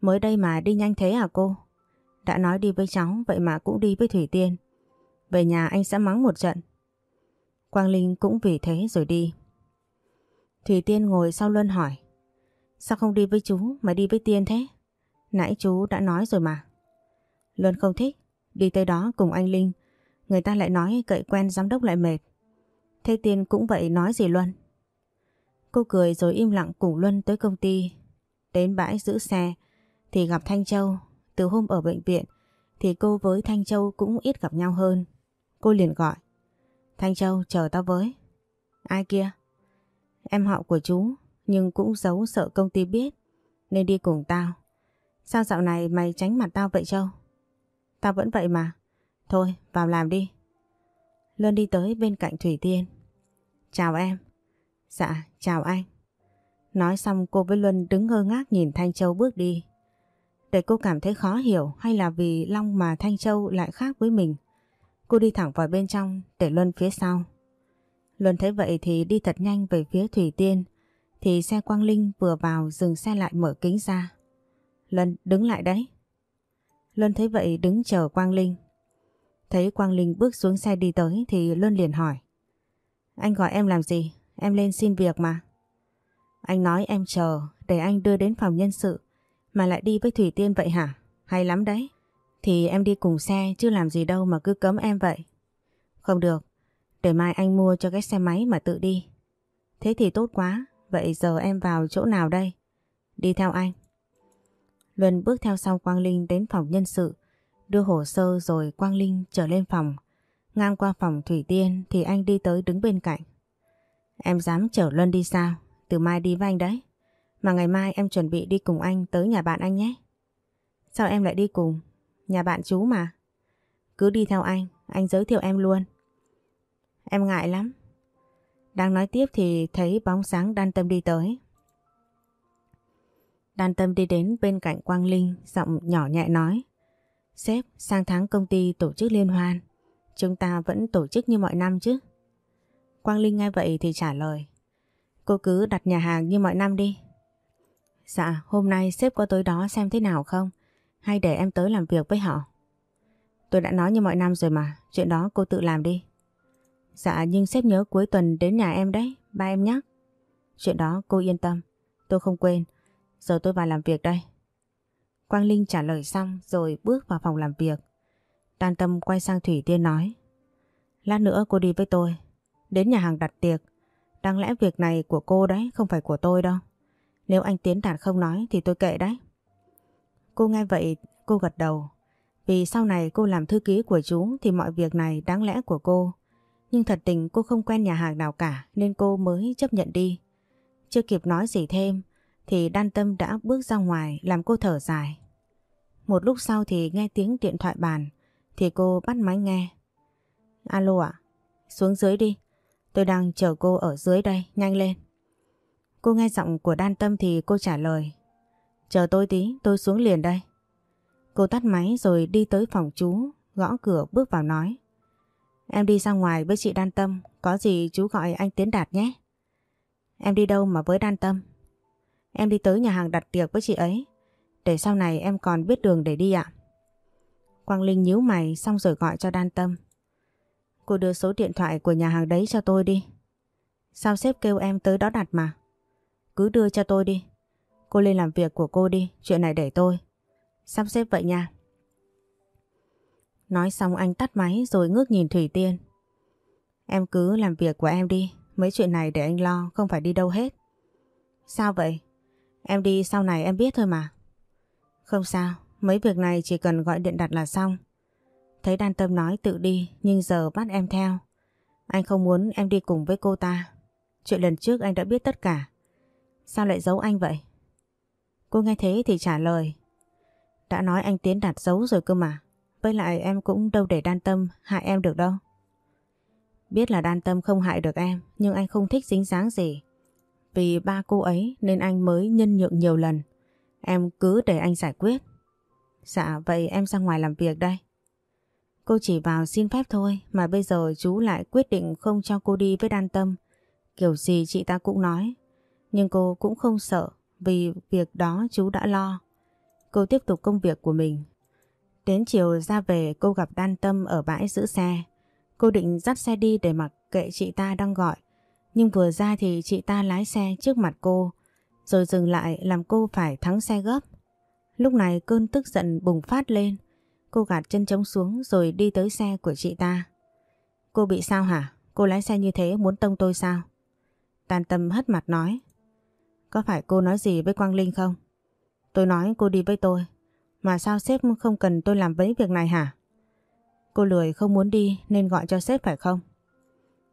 Mới đây mà đi nhanh thế à cô? Đã nói đi với cháu vậy mà cũng đi với Thủy Tiên. Về nhà anh sẽ mắng một trận. Quang Linh cũng vì thế rồi đi. Thủy Tiên ngồi sau Luân hỏi. Sao không đi với chú mà đi với Tiên thế? Nãy chú đã nói rồi mà. Luân không thích. Đi tới đó cùng anh Linh. Người ta lại nói cậy quen giám đốc lại mệt. Thế Tiên cũng vậy nói gì Luân? Cô cười rồi im lặng cùng Luân tới công ty. Đến bãi giữ xe, thì gặp Thanh Châu. Từ hôm ở bệnh viện, thì cô với Thanh Châu cũng ít gặp nhau hơn. Cô liền gọi. Thanh Châu, chờ tao với. Ai kia? Em họ của chú, nhưng cũng giấu sợ công ty biết, nên đi cùng tao. Sao dạo này mày tránh mặt tao vậy Châu? Tao vẫn vậy mà. Thôi, vào làm đi. Luân đi tới bên cạnh Thủy Tiên. Chào em. Dạ chào anh. Nói xong, cô với Luân đứng ngơ ngác nhìn Thanh Châu bước đi. Để cô cảm thấy khó hiểu hay là vì Long mà Thanh Châu lại khác với mình. Cô đi thẳng vào bên trong để Luân phía sau. Luân thấy vậy thì đi thật nhanh về phía Thủy Tiên, thì xe Quang Linh vừa vào dừng xe lại mở kính ra. Luân đứng lại đấy. Luân thấy vậy đứng chờ Quang Linh. Thấy Quang Linh bước xuống xe đi tới thì Luân liền hỏi. Anh gọi em làm gì? Em lên xin việc mà. Anh nói em chờ để anh đưa đến phòng nhân sự mà lại đi với Thủy Tiên vậy hả? Hay lắm đấy. Thì em đi cùng xe chứ làm gì đâu mà cứ cấm em vậy. Không được. Để mai anh mua cho cái xe máy mà tự đi. Thế thì tốt quá. Vậy giờ em vào chỗ nào đây? Đi theo anh. Luân bước theo sau Quang Linh đến phòng nhân sự. Đưa hồ sơ rồi Quang Linh trở lên phòng. Ngang qua phòng Thủy Tiên thì anh đi tới đứng bên cạnh. Em dám chở Luân đi sao? Từ mai đi với anh đấy. Mà ngày mai em chuẩn bị đi cùng anh tới nhà bạn anh nhé. Sao em lại đi cùng? Nhà bạn chú mà. Cứ đi theo anh, anh giới thiệu em luôn. Em ngại lắm. Đang nói tiếp thì thấy bóng sáng đan tâm đi tới. Đan tâm đi đến bên cạnh Quang Linh, giọng nhỏ nhẹ nói. Sếp, sang tháng công ty tổ chức liên hoan. Chúng ta vẫn tổ chức như mọi năm chứ? Quang Linh nghe vậy thì trả lời. Cô cứ đặt nhà hàng như mọi năm đi. Dạ, hôm nay sếp có tới đó xem thế nào không? Hay để em tới làm việc với họ? Tôi đã nói như mọi năm rồi mà, chuyện đó cô tự làm đi. Dạ, nhưng sếp nhớ cuối tuần đến nhà em đấy, ba em nhắc. Chuyện đó cô yên tâm, tôi không quên. Giờ tôi vào làm việc đây. Quang Linh trả lời xong rồi bước vào phòng làm việc. Đan Tâm quay sang Thủy Tiên nói. Lát nữa cô đi với tôi. Đến nhà hàng đặt tiệc. Đáng lẽ việc này của cô đấy, không phải của tôi đâu. Nếu anh Tiến Đạt không nói thì tôi kệ đấy. Cô nghe vậy cô gật đầu. Vì sau này cô làm thư ký của chú thì mọi việc này đáng lẽ của cô. Nhưng thật tình cô không quen nhà hàng nào cả nên cô mới chấp nhận đi. Chưa kịp nói gì thêm thì đan tâm đã bước ra ngoài làm cô thở dài. Một lúc sau thì nghe tiếng điện thoại bàn thì cô bắt máy nghe. Alo ạ? Xuống dưới đi. Tôi đang chờ cô ở dưới đây, nhanh lên. Cô nghe giọng của đan tâm thì cô trả lời. Chờ tôi tí, tôi xuống liền đây. Cô tắt máy rồi đi tới phòng chú, gõ cửa bước vào nói. Em đi ra ngoài với chị Đan Tâm, có gì chú gọi anh Tiến Đạt nhé. Em đi đâu mà với Đan Tâm? Em đi tới nhà hàng đặt tiệc với chị ấy, để sau này em còn biết đường để đi ạ. Quang Linh nhíu mày xong rồi gọi cho Đan Tâm. Cô đưa số điện thoại của nhà hàng đấy cho tôi đi. Sao sếp kêu em tới đó đặt mà? Cứ đưa cho tôi đi. Cô lên làm việc của cô đi, chuyện này để tôi. Sắp xếp vậy nha. Nói xong anh tắt máy rồi ngước nhìn Thủy Tiên. Em cứ làm việc của em đi, mấy chuyện này để anh lo, không phải đi đâu hết. Sao vậy? Em đi sau này em biết thôi mà. Không sao, mấy việc này chỉ cần gọi điện đặt là xong. Thấy Đan Tâm nói tự đi nhưng giờ bắt em theo. Anh không muốn em đi cùng với cô ta. Chuyện lần trước anh đã biết tất cả. Sao lại giấu anh vậy? Cô nghe thế thì trả lời. Đã nói anh Tiến đặt giấu rồi cơ mà. Với lại em cũng đâu để đan tâm hại em được đâu. Biết là đan tâm không hại được em nhưng anh không thích dính dáng gì. Vì ba cô ấy nên anh mới nhân nhượng nhiều lần. Em cứ để anh giải quyết. Dạ vậy em ra ngoài làm việc đây. Cô chỉ vào xin phép thôi, mà bây giờ chú lại quyết định không cho cô đi với đan tâm. Kiểu gì chị ta cũng nói. Nhưng cô cũng không sợ vì việc đó chú đã lo. Cô tiếp tục công việc của mình. Đến chiều ra về, cô gặp đan tâm ở bãi giữ xe. Cô định dắt xe đi để mặc kệ chị ta đang gọi. Nhưng vừa ra thì chị ta lái xe trước mặt cô. Rồi dừng lại làm cô phải thắng xe gấp. Lúc này cơn tức giận bùng phát lên. Cô gạt chân trống xuống rồi đi tới xe của chị ta. Cô bị sao hả? Cô lái xe như thế muốn tông tôi sao? Tàn tâm hất mặt nói. Có phải cô nói gì với Quang Linh không? Tôi nói cô đi với tôi. Mà sao sếp không cần tôi làm mấy việc này hả? Cô lười không muốn đi nên gọi cho sếp phải không?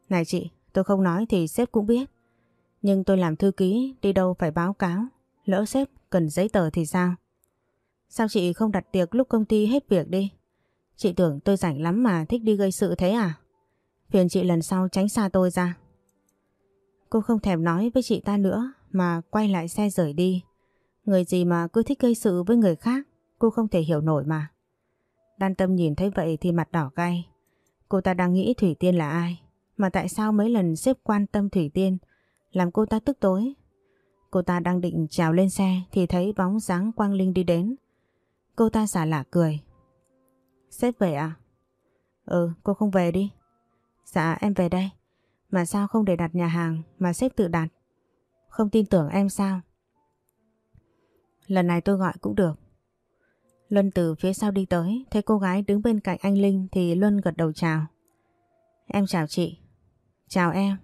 Này chị, tôi không nói thì sếp cũng biết. Nhưng tôi làm thư ký đi đâu phải báo cáo. Lỡ sếp cần giấy tờ thì sao? Sao chị không đặt tiệc lúc công ty hết việc đi? Chị tưởng tôi rảnh lắm mà thích đi gây sự thế à? Phiền chị lần sau tránh xa tôi ra. Cô không thèm nói với chị ta nữa mà quay lại xe rời đi. Người gì mà cứ thích gây sự với người khác, cô không thể hiểu nổi mà. Đan tâm nhìn thấy vậy thì mặt đỏ gay. Cô ta đang nghĩ Thủy Tiên là ai? Mà tại sao mấy lần xếp quan tâm Thủy Tiên làm cô ta tức tối? Cô ta đang định trèo lên xe thì thấy bóng dáng Quang Linh đi đến. Cô ta xả lạ cười. Sếp về à? Ừ, cô không về đi. Dạ, em về đây. Mà sao không để đặt nhà hàng mà sếp tự đặt? Không tin tưởng em sao? Lần này tôi gọi cũng được. Luân từ phía sau đi tới, thấy cô gái đứng bên cạnh anh Linh thì Luân gật đầu chào. Em chào chị. Chào em.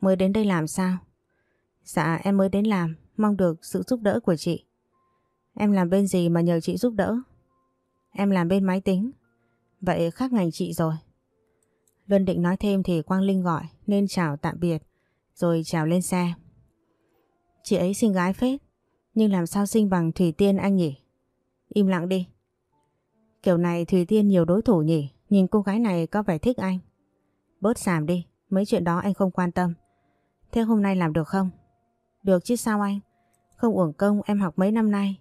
Mới đến đây làm sao? Dạ em mới đến làm, mong được sự giúp đỡ của chị. Em làm bên gì mà nhờ chị giúp đỡ? Em làm bên máy tính. Vậy khác ngành chị rồi. Luân định nói thêm thì Quang Linh gọi nên chào tạm biệt rồi chào lên xe. Chị ấy xinh gái phết nhưng làm sao xinh bằng Thủy Tiên anh nhỉ? Im lặng đi. Kiểu này Thủy Tiên nhiều đối thủ nhỉ nhìn cô gái này có vẻ thích anh. Bớt xàm đi mấy chuyện đó anh không quan tâm. Thế hôm nay làm được không? Được chứ sao anh? Không uổng công em học mấy năm nay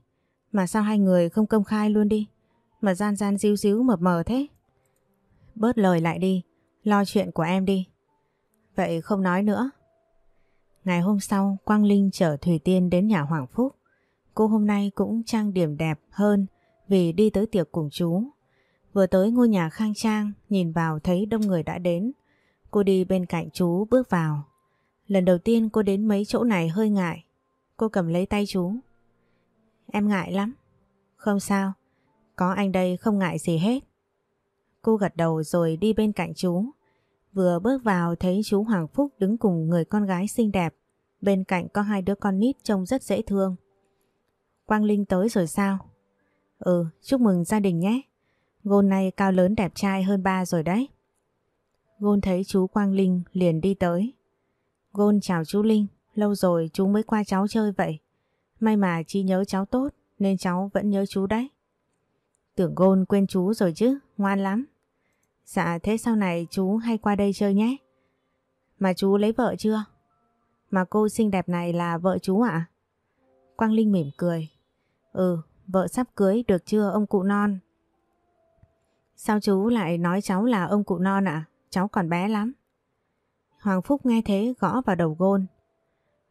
mà sao hai người không công khai luôn đi? Mà gian gian díu díu mập mờ thế? Bớt lời lại đi, lo chuyện của em đi. Vậy không nói nữa. Ngày hôm sau, Quang Linh chở Thủy Tiên đến nhà Hoàng Phúc. Cô hôm nay cũng trang điểm đẹp hơn vì đi tới tiệc cùng chú. Vừa tới ngôi nhà khang trang, nhìn vào thấy đông người đã đến. Cô đi bên cạnh chú bước vào. Lần đầu tiên cô đến mấy chỗ này hơi ngại. Cô cầm lấy tay chú. Em ngại lắm. Không sao, có anh đây không ngại gì hết. Cô gật đầu rồi đi bên cạnh chú. Vừa bước vào thấy chú Hoàng Phúc đứng cùng người con gái xinh đẹp. Bên cạnh có hai đứa con nít trông rất dễ thương. Quang Linh tới rồi sao? Ừ, chúc mừng gia đình nhé. Gôn này cao lớn đẹp trai hơn ba rồi đấy. Gôn thấy chú Quang Linh liền đi tới. Gôn chào chú Linh, lâu rồi chú mới qua cháu chơi vậy. May mà chi nhớ cháu tốt nên cháu vẫn nhớ chú đấy. Tưởng Gôn quên chú rồi chứ, ngoan lắm. Dạ thế sau này chú hay qua đây chơi nhé. Mà chú lấy vợ chưa? Mà cô xinh đẹp này là vợ chú ạ? Quang Linh mỉm cười. Ừ, vợ sắp cưới được chưa ông cụ non? Sao chú lại nói cháu là ông cụ non ạ? Cháu còn bé lắm. Hoàng Phúc nghe thế gõ vào đầu gôn.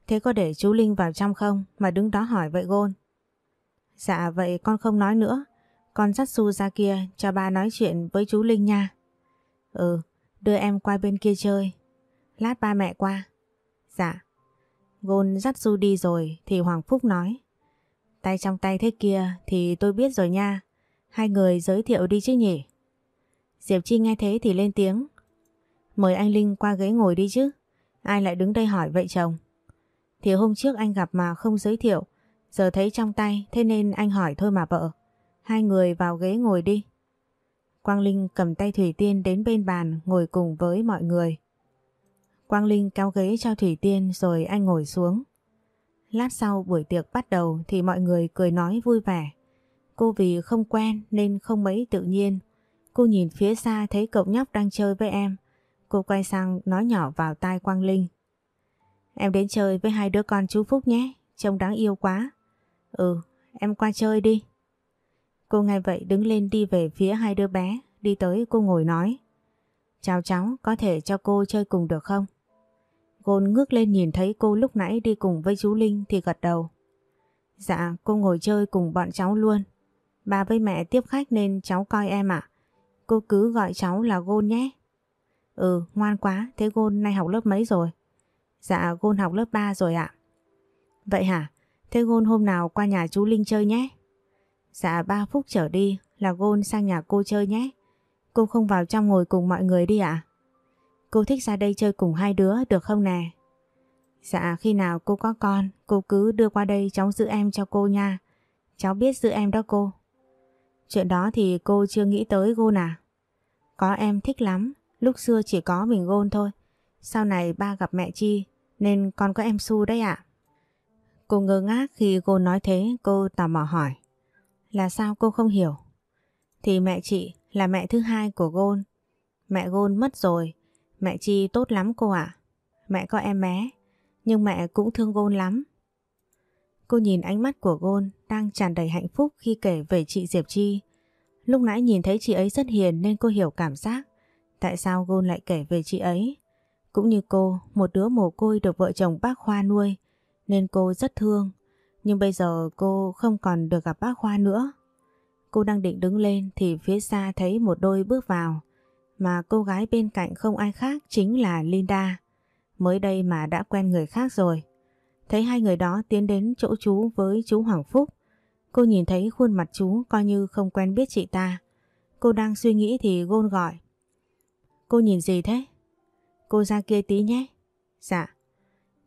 Thế có để chú Linh vào trong không mà đứng đó hỏi vậy gôn? Dạ vậy con không nói nữa. Con dắt Su ra kia cho ba nói chuyện với chú Linh nha. Ừ, đưa em qua bên kia chơi. Lát ba mẹ qua. Dạ. Gôn dắt Du đi rồi thì Hoàng Phúc nói. Tay trong tay thế kia thì tôi biết rồi nha. Hai người giới thiệu đi chứ nhỉ? Diệp Chi nghe thế thì lên tiếng. Mời anh Linh qua ghế ngồi đi chứ. Ai lại đứng đây hỏi vậy chồng? Thì hôm trước anh gặp mà không giới thiệu. Giờ thấy trong tay, thế nên anh hỏi thôi mà vợ. Hai người vào ghế ngồi đi. Quang Linh cầm tay Thủy Tiên đến bên bàn ngồi cùng với mọi người. Quang Linh kéo ghế cho Thủy Tiên rồi anh ngồi xuống. Lát sau buổi tiệc bắt đầu thì mọi người cười nói vui vẻ. Cô vì không quen nên không mấy tự nhiên. Cô nhìn phía xa thấy cậu nhóc đang chơi với em. Cô quay sang nói nhỏ vào tai Quang Linh. Em đến chơi với hai đứa con chú Phúc nhé, trông đáng yêu quá. Ừ, em qua chơi đi. Cô nghe vậy đứng lên đi về phía hai đứa bé, đi tới cô ngồi nói. Chào cháu, có thể cho cô chơi cùng được không? Gôn ngước lên nhìn thấy cô lúc nãy đi cùng với chú Linh thì gật đầu. Dạ, cô ngồi chơi cùng bọn cháu luôn. Ba với mẹ tiếp khách nên cháu coi em ạ. Cô cứ gọi cháu là Gôn nhé. Ừ, ngoan quá, thế Gôn nay học lớp mấy rồi? Dạ, Gôn học lớp 3 rồi ạ. Vậy hả? Thế Gôn hôm nào qua nhà chú Linh chơi nhé. Dạ, 3 phút trở đi là Gôn sang nhà cô chơi nhé. Cô không vào trong ngồi cùng mọi người đi ạ? Cô thích ra đây chơi cùng hai đứa được không nè? Dạ khi nào cô có con cô cứ đưa qua đây cháu giữ em cho cô nha. Cháu biết giữ em đó cô. Chuyện đó thì cô chưa nghĩ tới Gôn à? Có em thích lắm, lúc xưa chỉ có mình Gôn thôi. Sau này ba gặp mẹ Chi nên con có em Su đấy ạ. Cô ngơ ngác khi cô nói thế cô tò mò hỏi. Là sao cô không hiểu? Thì mẹ chị là mẹ thứ hai của Gôn. Mẹ Gôn mất rồi, mẹ Chi tốt lắm cô ạ. Mẹ có em bé, nhưng mẹ cũng thương Gôn lắm. Cô nhìn ánh mắt của Gôn đang tràn đầy hạnh phúc khi kể về chị Diệp Chi. Lúc nãy nhìn thấy chị ấy rất hiền nên cô hiểu cảm giác tại sao Gôn lại kể về chị ấy. Cũng như cô, một đứa mồ côi được vợ chồng bác Khoa nuôi nên cô rất thương. Nhưng bây giờ cô không còn được gặp bác Khoa nữa. Cô đang định đứng lên thì phía xa thấy một đôi bước vào mà cô gái bên cạnh không ai khác chính là Linda. Mới đây mà đã quen người khác rồi. Thấy hai người đó tiến đến chỗ chú với chú Hoàng Phúc. Cô nhìn thấy khuôn mặt chú coi như không quen biết chị ta. Cô đang suy nghĩ thì Gôn gọi. Cô nhìn gì thế? Cô ra kia tí nhé. Dạ.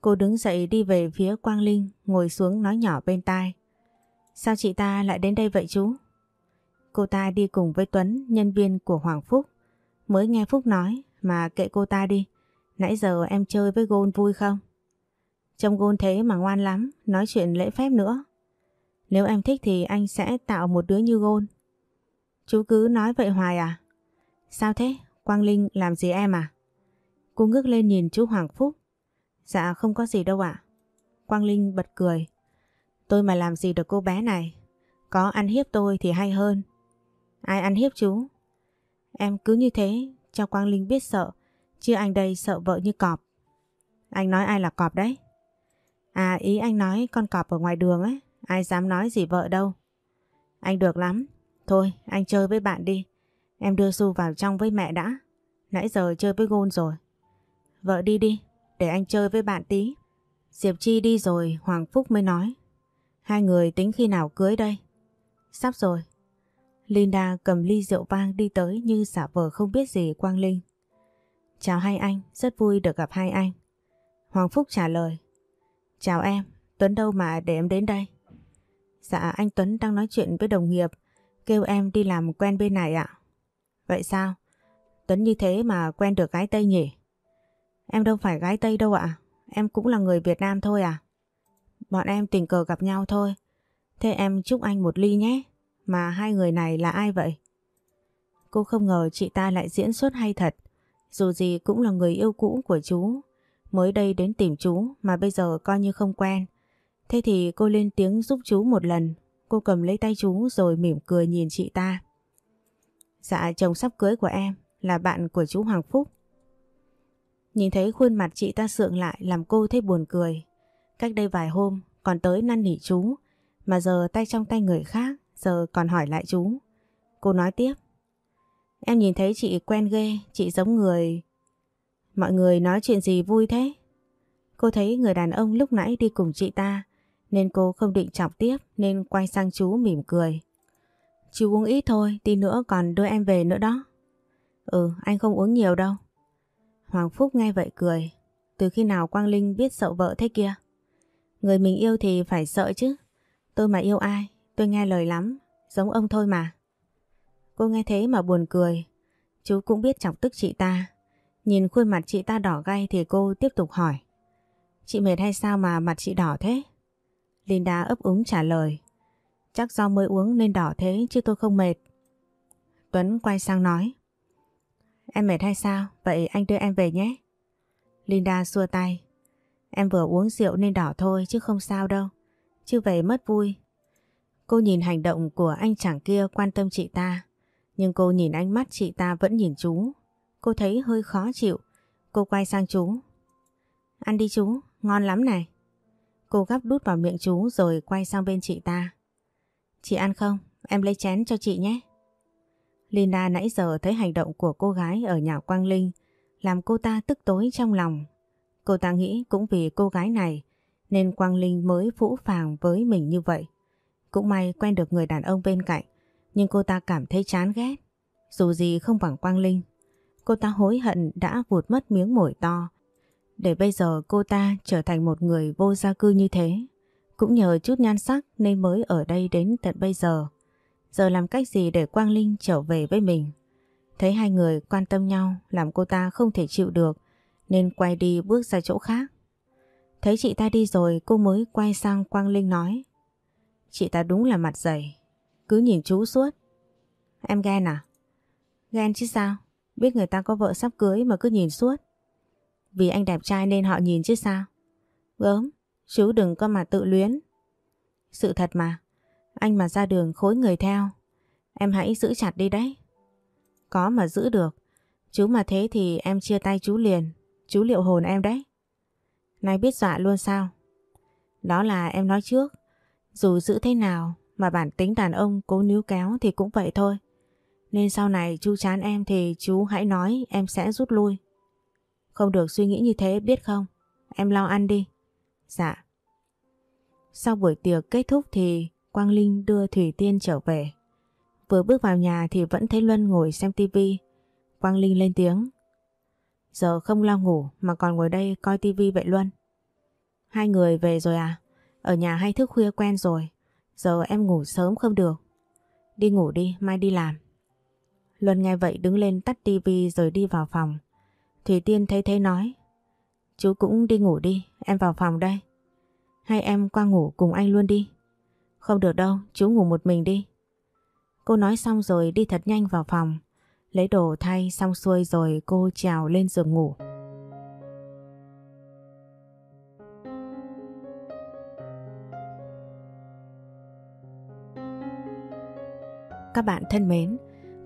Cô đứng dậy đi về phía Quang Linh ngồi xuống nói nhỏ bên tai. Sao chị ta lại đến đây vậy chú? Cô ta đi cùng với Tuấn, nhân viên của Hoàng Phúc. Mới nghe Phúc nói mà kệ cô ta đi. Nãy giờ em chơi với Gôn vui không? Trông Gôn thế mà ngoan lắm, nói chuyện lễ phép nữa. Nếu em thích thì anh sẽ tạo một đứa như Gôn. Chú cứ nói vậy hoài à? Sao thế? Quang Linh, làm gì em à? Cô ngước lên nhìn chú Hoàng Phúc. Dạ không có gì đâu ạ. Quang Linh bật cười. Tôi mà làm gì được cô bé này? Có ăn hiếp tôi thì hay hơn. Ai ăn hiếp chú? Em cứ như thế, cho Quang Linh biết sợ. Chứ anh đây sợ vợ như cọp. Anh nói ai là cọp đấy? À ý anh nói con cọp ở ngoài đường ấy. Ai dám nói gì vợ đâu. Anh được lắm. Thôi, anh chơi với bạn đi. Em đưa Su vào trong với mẹ đã. Nãy giờ chơi với Gôn rồi. Vợ đi đi. Để anh chơi với bạn tí. Diệp Chi đi rồi Hoàng Phúc mới nói. Hai người tính khi nào cưới đây? Sắp rồi. Linda cầm ly rượu vang đi tới như xả vờ không biết gì Quang Linh. Chào hai anh, rất vui được gặp hai anh. Hoàng Phúc trả lời. Chào em, Tuấn đâu mà để em đến đây? Dạ anh Tuấn đang nói chuyện với đồng nghiệp, kêu em đi làm quen bên này ạ. Vậy sao? Tuấn như thế mà quen được gái Tây nhỉ? Em đâu phải gái Tây đâu ạ, em cũng là người Việt Nam thôi à? Bọn em tình cờ gặp nhau thôi. Thế em chúc anh một ly nhé. Mà hai người này là ai vậy? Cô không ngờ chị ta lại diễn xuất hay thật. Dù gì cũng là người yêu cũ của chú. Mới đây đến tìm chú mà bây giờ coi như không quen. Thế thì cô lên tiếng giúp chú một lần. Cô cầm lấy tay chú rồi mỉm cười nhìn chị ta. Dạ chồng sắp cưới của em là bạn của chú Hoàng Phúc. Nhìn thấy khuôn mặt chị ta sượng lại làm cô thấy buồn cười. Cách đây vài hôm còn tới năn nỉ chú mà giờ tay trong tay người khác giờ còn hỏi lại chú. Cô nói tiếp. Em nhìn thấy chị quen ghê, chị giống người... Mọi người nói chuyện gì vui thế? Cô thấy người đàn ông lúc nãy đi cùng chị ta nên cô không định chọc tiếp nên quay sang chú mỉm cười. Chú uống ít thôi, tí nữa còn đưa em về nữa đó. Ừ, anh không uống nhiều đâu. Hoàng Phúc nghe vậy cười. Từ khi nào Quang Linh biết sợ vợ thế kia? Người mình yêu thì phải sợ chứ. Tôi mà yêu ai, tôi nghe lời lắm, giống ông thôi mà. Cô nghe thế mà buồn cười. Chú cũng biết chọc tức chị ta. Nhìn khuôn mặt chị ta đỏ gay thì cô tiếp tục hỏi. Chị mệt hay sao mà mặt chị đỏ thế? Linda ấp úng trả lời. Chắc do mới uống nên đỏ thế chứ tôi không mệt. Tuấn quay sang nói. Em mệt hay sao? Vậy anh đưa em về nhé. Linda xua tay. Em vừa uống rượu nên đỏ thôi chứ không sao đâu. Chứ về mất vui. Cô nhìn hành động của anh chàng kia quan tâm chị ta, nhưng cô nhìn ánh mắt chị ta vẫn nhìn chú. Cô thấy hơi khó chịu, cô quay sang chú. Ăn đi chú, ngon lắm này. Cô gắp đút vào miệng chú rồi quay sang bên chị ta. Chị ăn không? Em lấy chén cho chị nhé. Linda nãy giờ thấy hành động của cô gái ở nhà Quang Linh làm cô ta tức tối trong lòng. Cô ta nghĩ cũng vì cô gái này nên Quang Linh mới phũ phàng với mình như vậy. Cũng may quen được người đàn ông bên cạnh, nhưng cô ta cảm thấy chán ghét. Dù gì không bằng Quang Linh. Cô ta hối hận đã vụt mất miếng mồi to để bây giờ cô ta trở thành một người vô gia cư như thế. Cũng nhờ chút nhan sắc nên mới ở đây đến tận bây giờ. Giờ làm cách gì để Quang Linh trở về với mình? Thấy hai người quan tâm nhau làm cô ta không thể chịu được nên quay đi bước ra chỗ khác. Thấy chị ta đi rồi cô mới quay sang Quang Linh nói Chị ta đúng là mặt dày, cứ nhìn chú suốt. Em ghen à? Ghen chứ sao? Biết người ta có vợ sắp cưới mà cứ nhìn suốt. Vì anh đẹp trai nên họ nhìn chứ sao? Gớm, chú đừng có mà tự luyến. Sự thật mà, anh mà ra đường khối người theo. Em hãy giữ chặt đi đấy. Có mà giữ được. Chú mà thế thì em chia tay chú liền. Chú liệu hồn em đấy. Này biết dọa luôn sao? Đó là em nói trước. Dù giữ thế nào mà bản tính đàn ông cố níu kéo thì cũng vậy thôi. Nên sau này chú chán em thì chú hãy nói em sẽ rút lui. Không được suy nghĩ như thế biết không? Em lo ăn đi. Dạ. Sau buổi tiệc kết thúc thì Quang Linh đưa Thủy Tiên trở về. Vừa bước vào nhà thì vẫn thấy Luân ngồi xem tivi. Quang Linh lên tiếng. Giờ không lo ngủ mà còn ngồi đây coi tivi vậy Luân. Hai người về rồi à? Ở nhà hay thức khuya quen rồi. Giờ em ngủ sớm không được. Đi ngủ đi, mai đi làm. Luân nghe vậy đứng lên tắt tivi rồi đi vào phòng. Thủy Tiên thấy thế nói. Chú cũng đi ngủ đi, em vào phòng đây. Hay em qua ngủ cùng anh luôn đi. Không được đâu, chú ngủ một mình đi. Cô nói xong rồi đi thật nhanh vào phòng. Lấy đồ thay xong xuôi rồi cô trèo lên giường ngủ. Các bạn thân mến,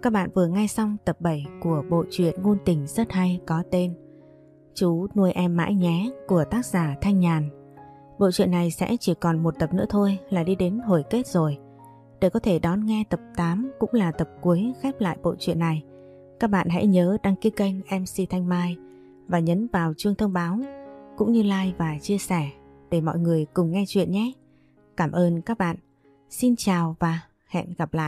các bạn vừa nghe xong tập 7 của bộ truyện ngôn tình rất hay có tên Chú nuôi em mãi nhé của tác giả Thanh Nhàn. Bộ truyện này sẽ chỉ còn một tập nữa thôi là đi đến hồi kết rồi. Để có thể đón nghe tập 8 cũng là tập cuối khép lại bộ truyện này. Các bạn hãy nhớ đăng ký kênh MC Thanh Mai và nhấn vào chuông thông báo, cũng như like và chia sẻ để mọi người cùng nghe chuyện nhé. Cảm ơn các bạn. Xin chào và hẹn gặp lại.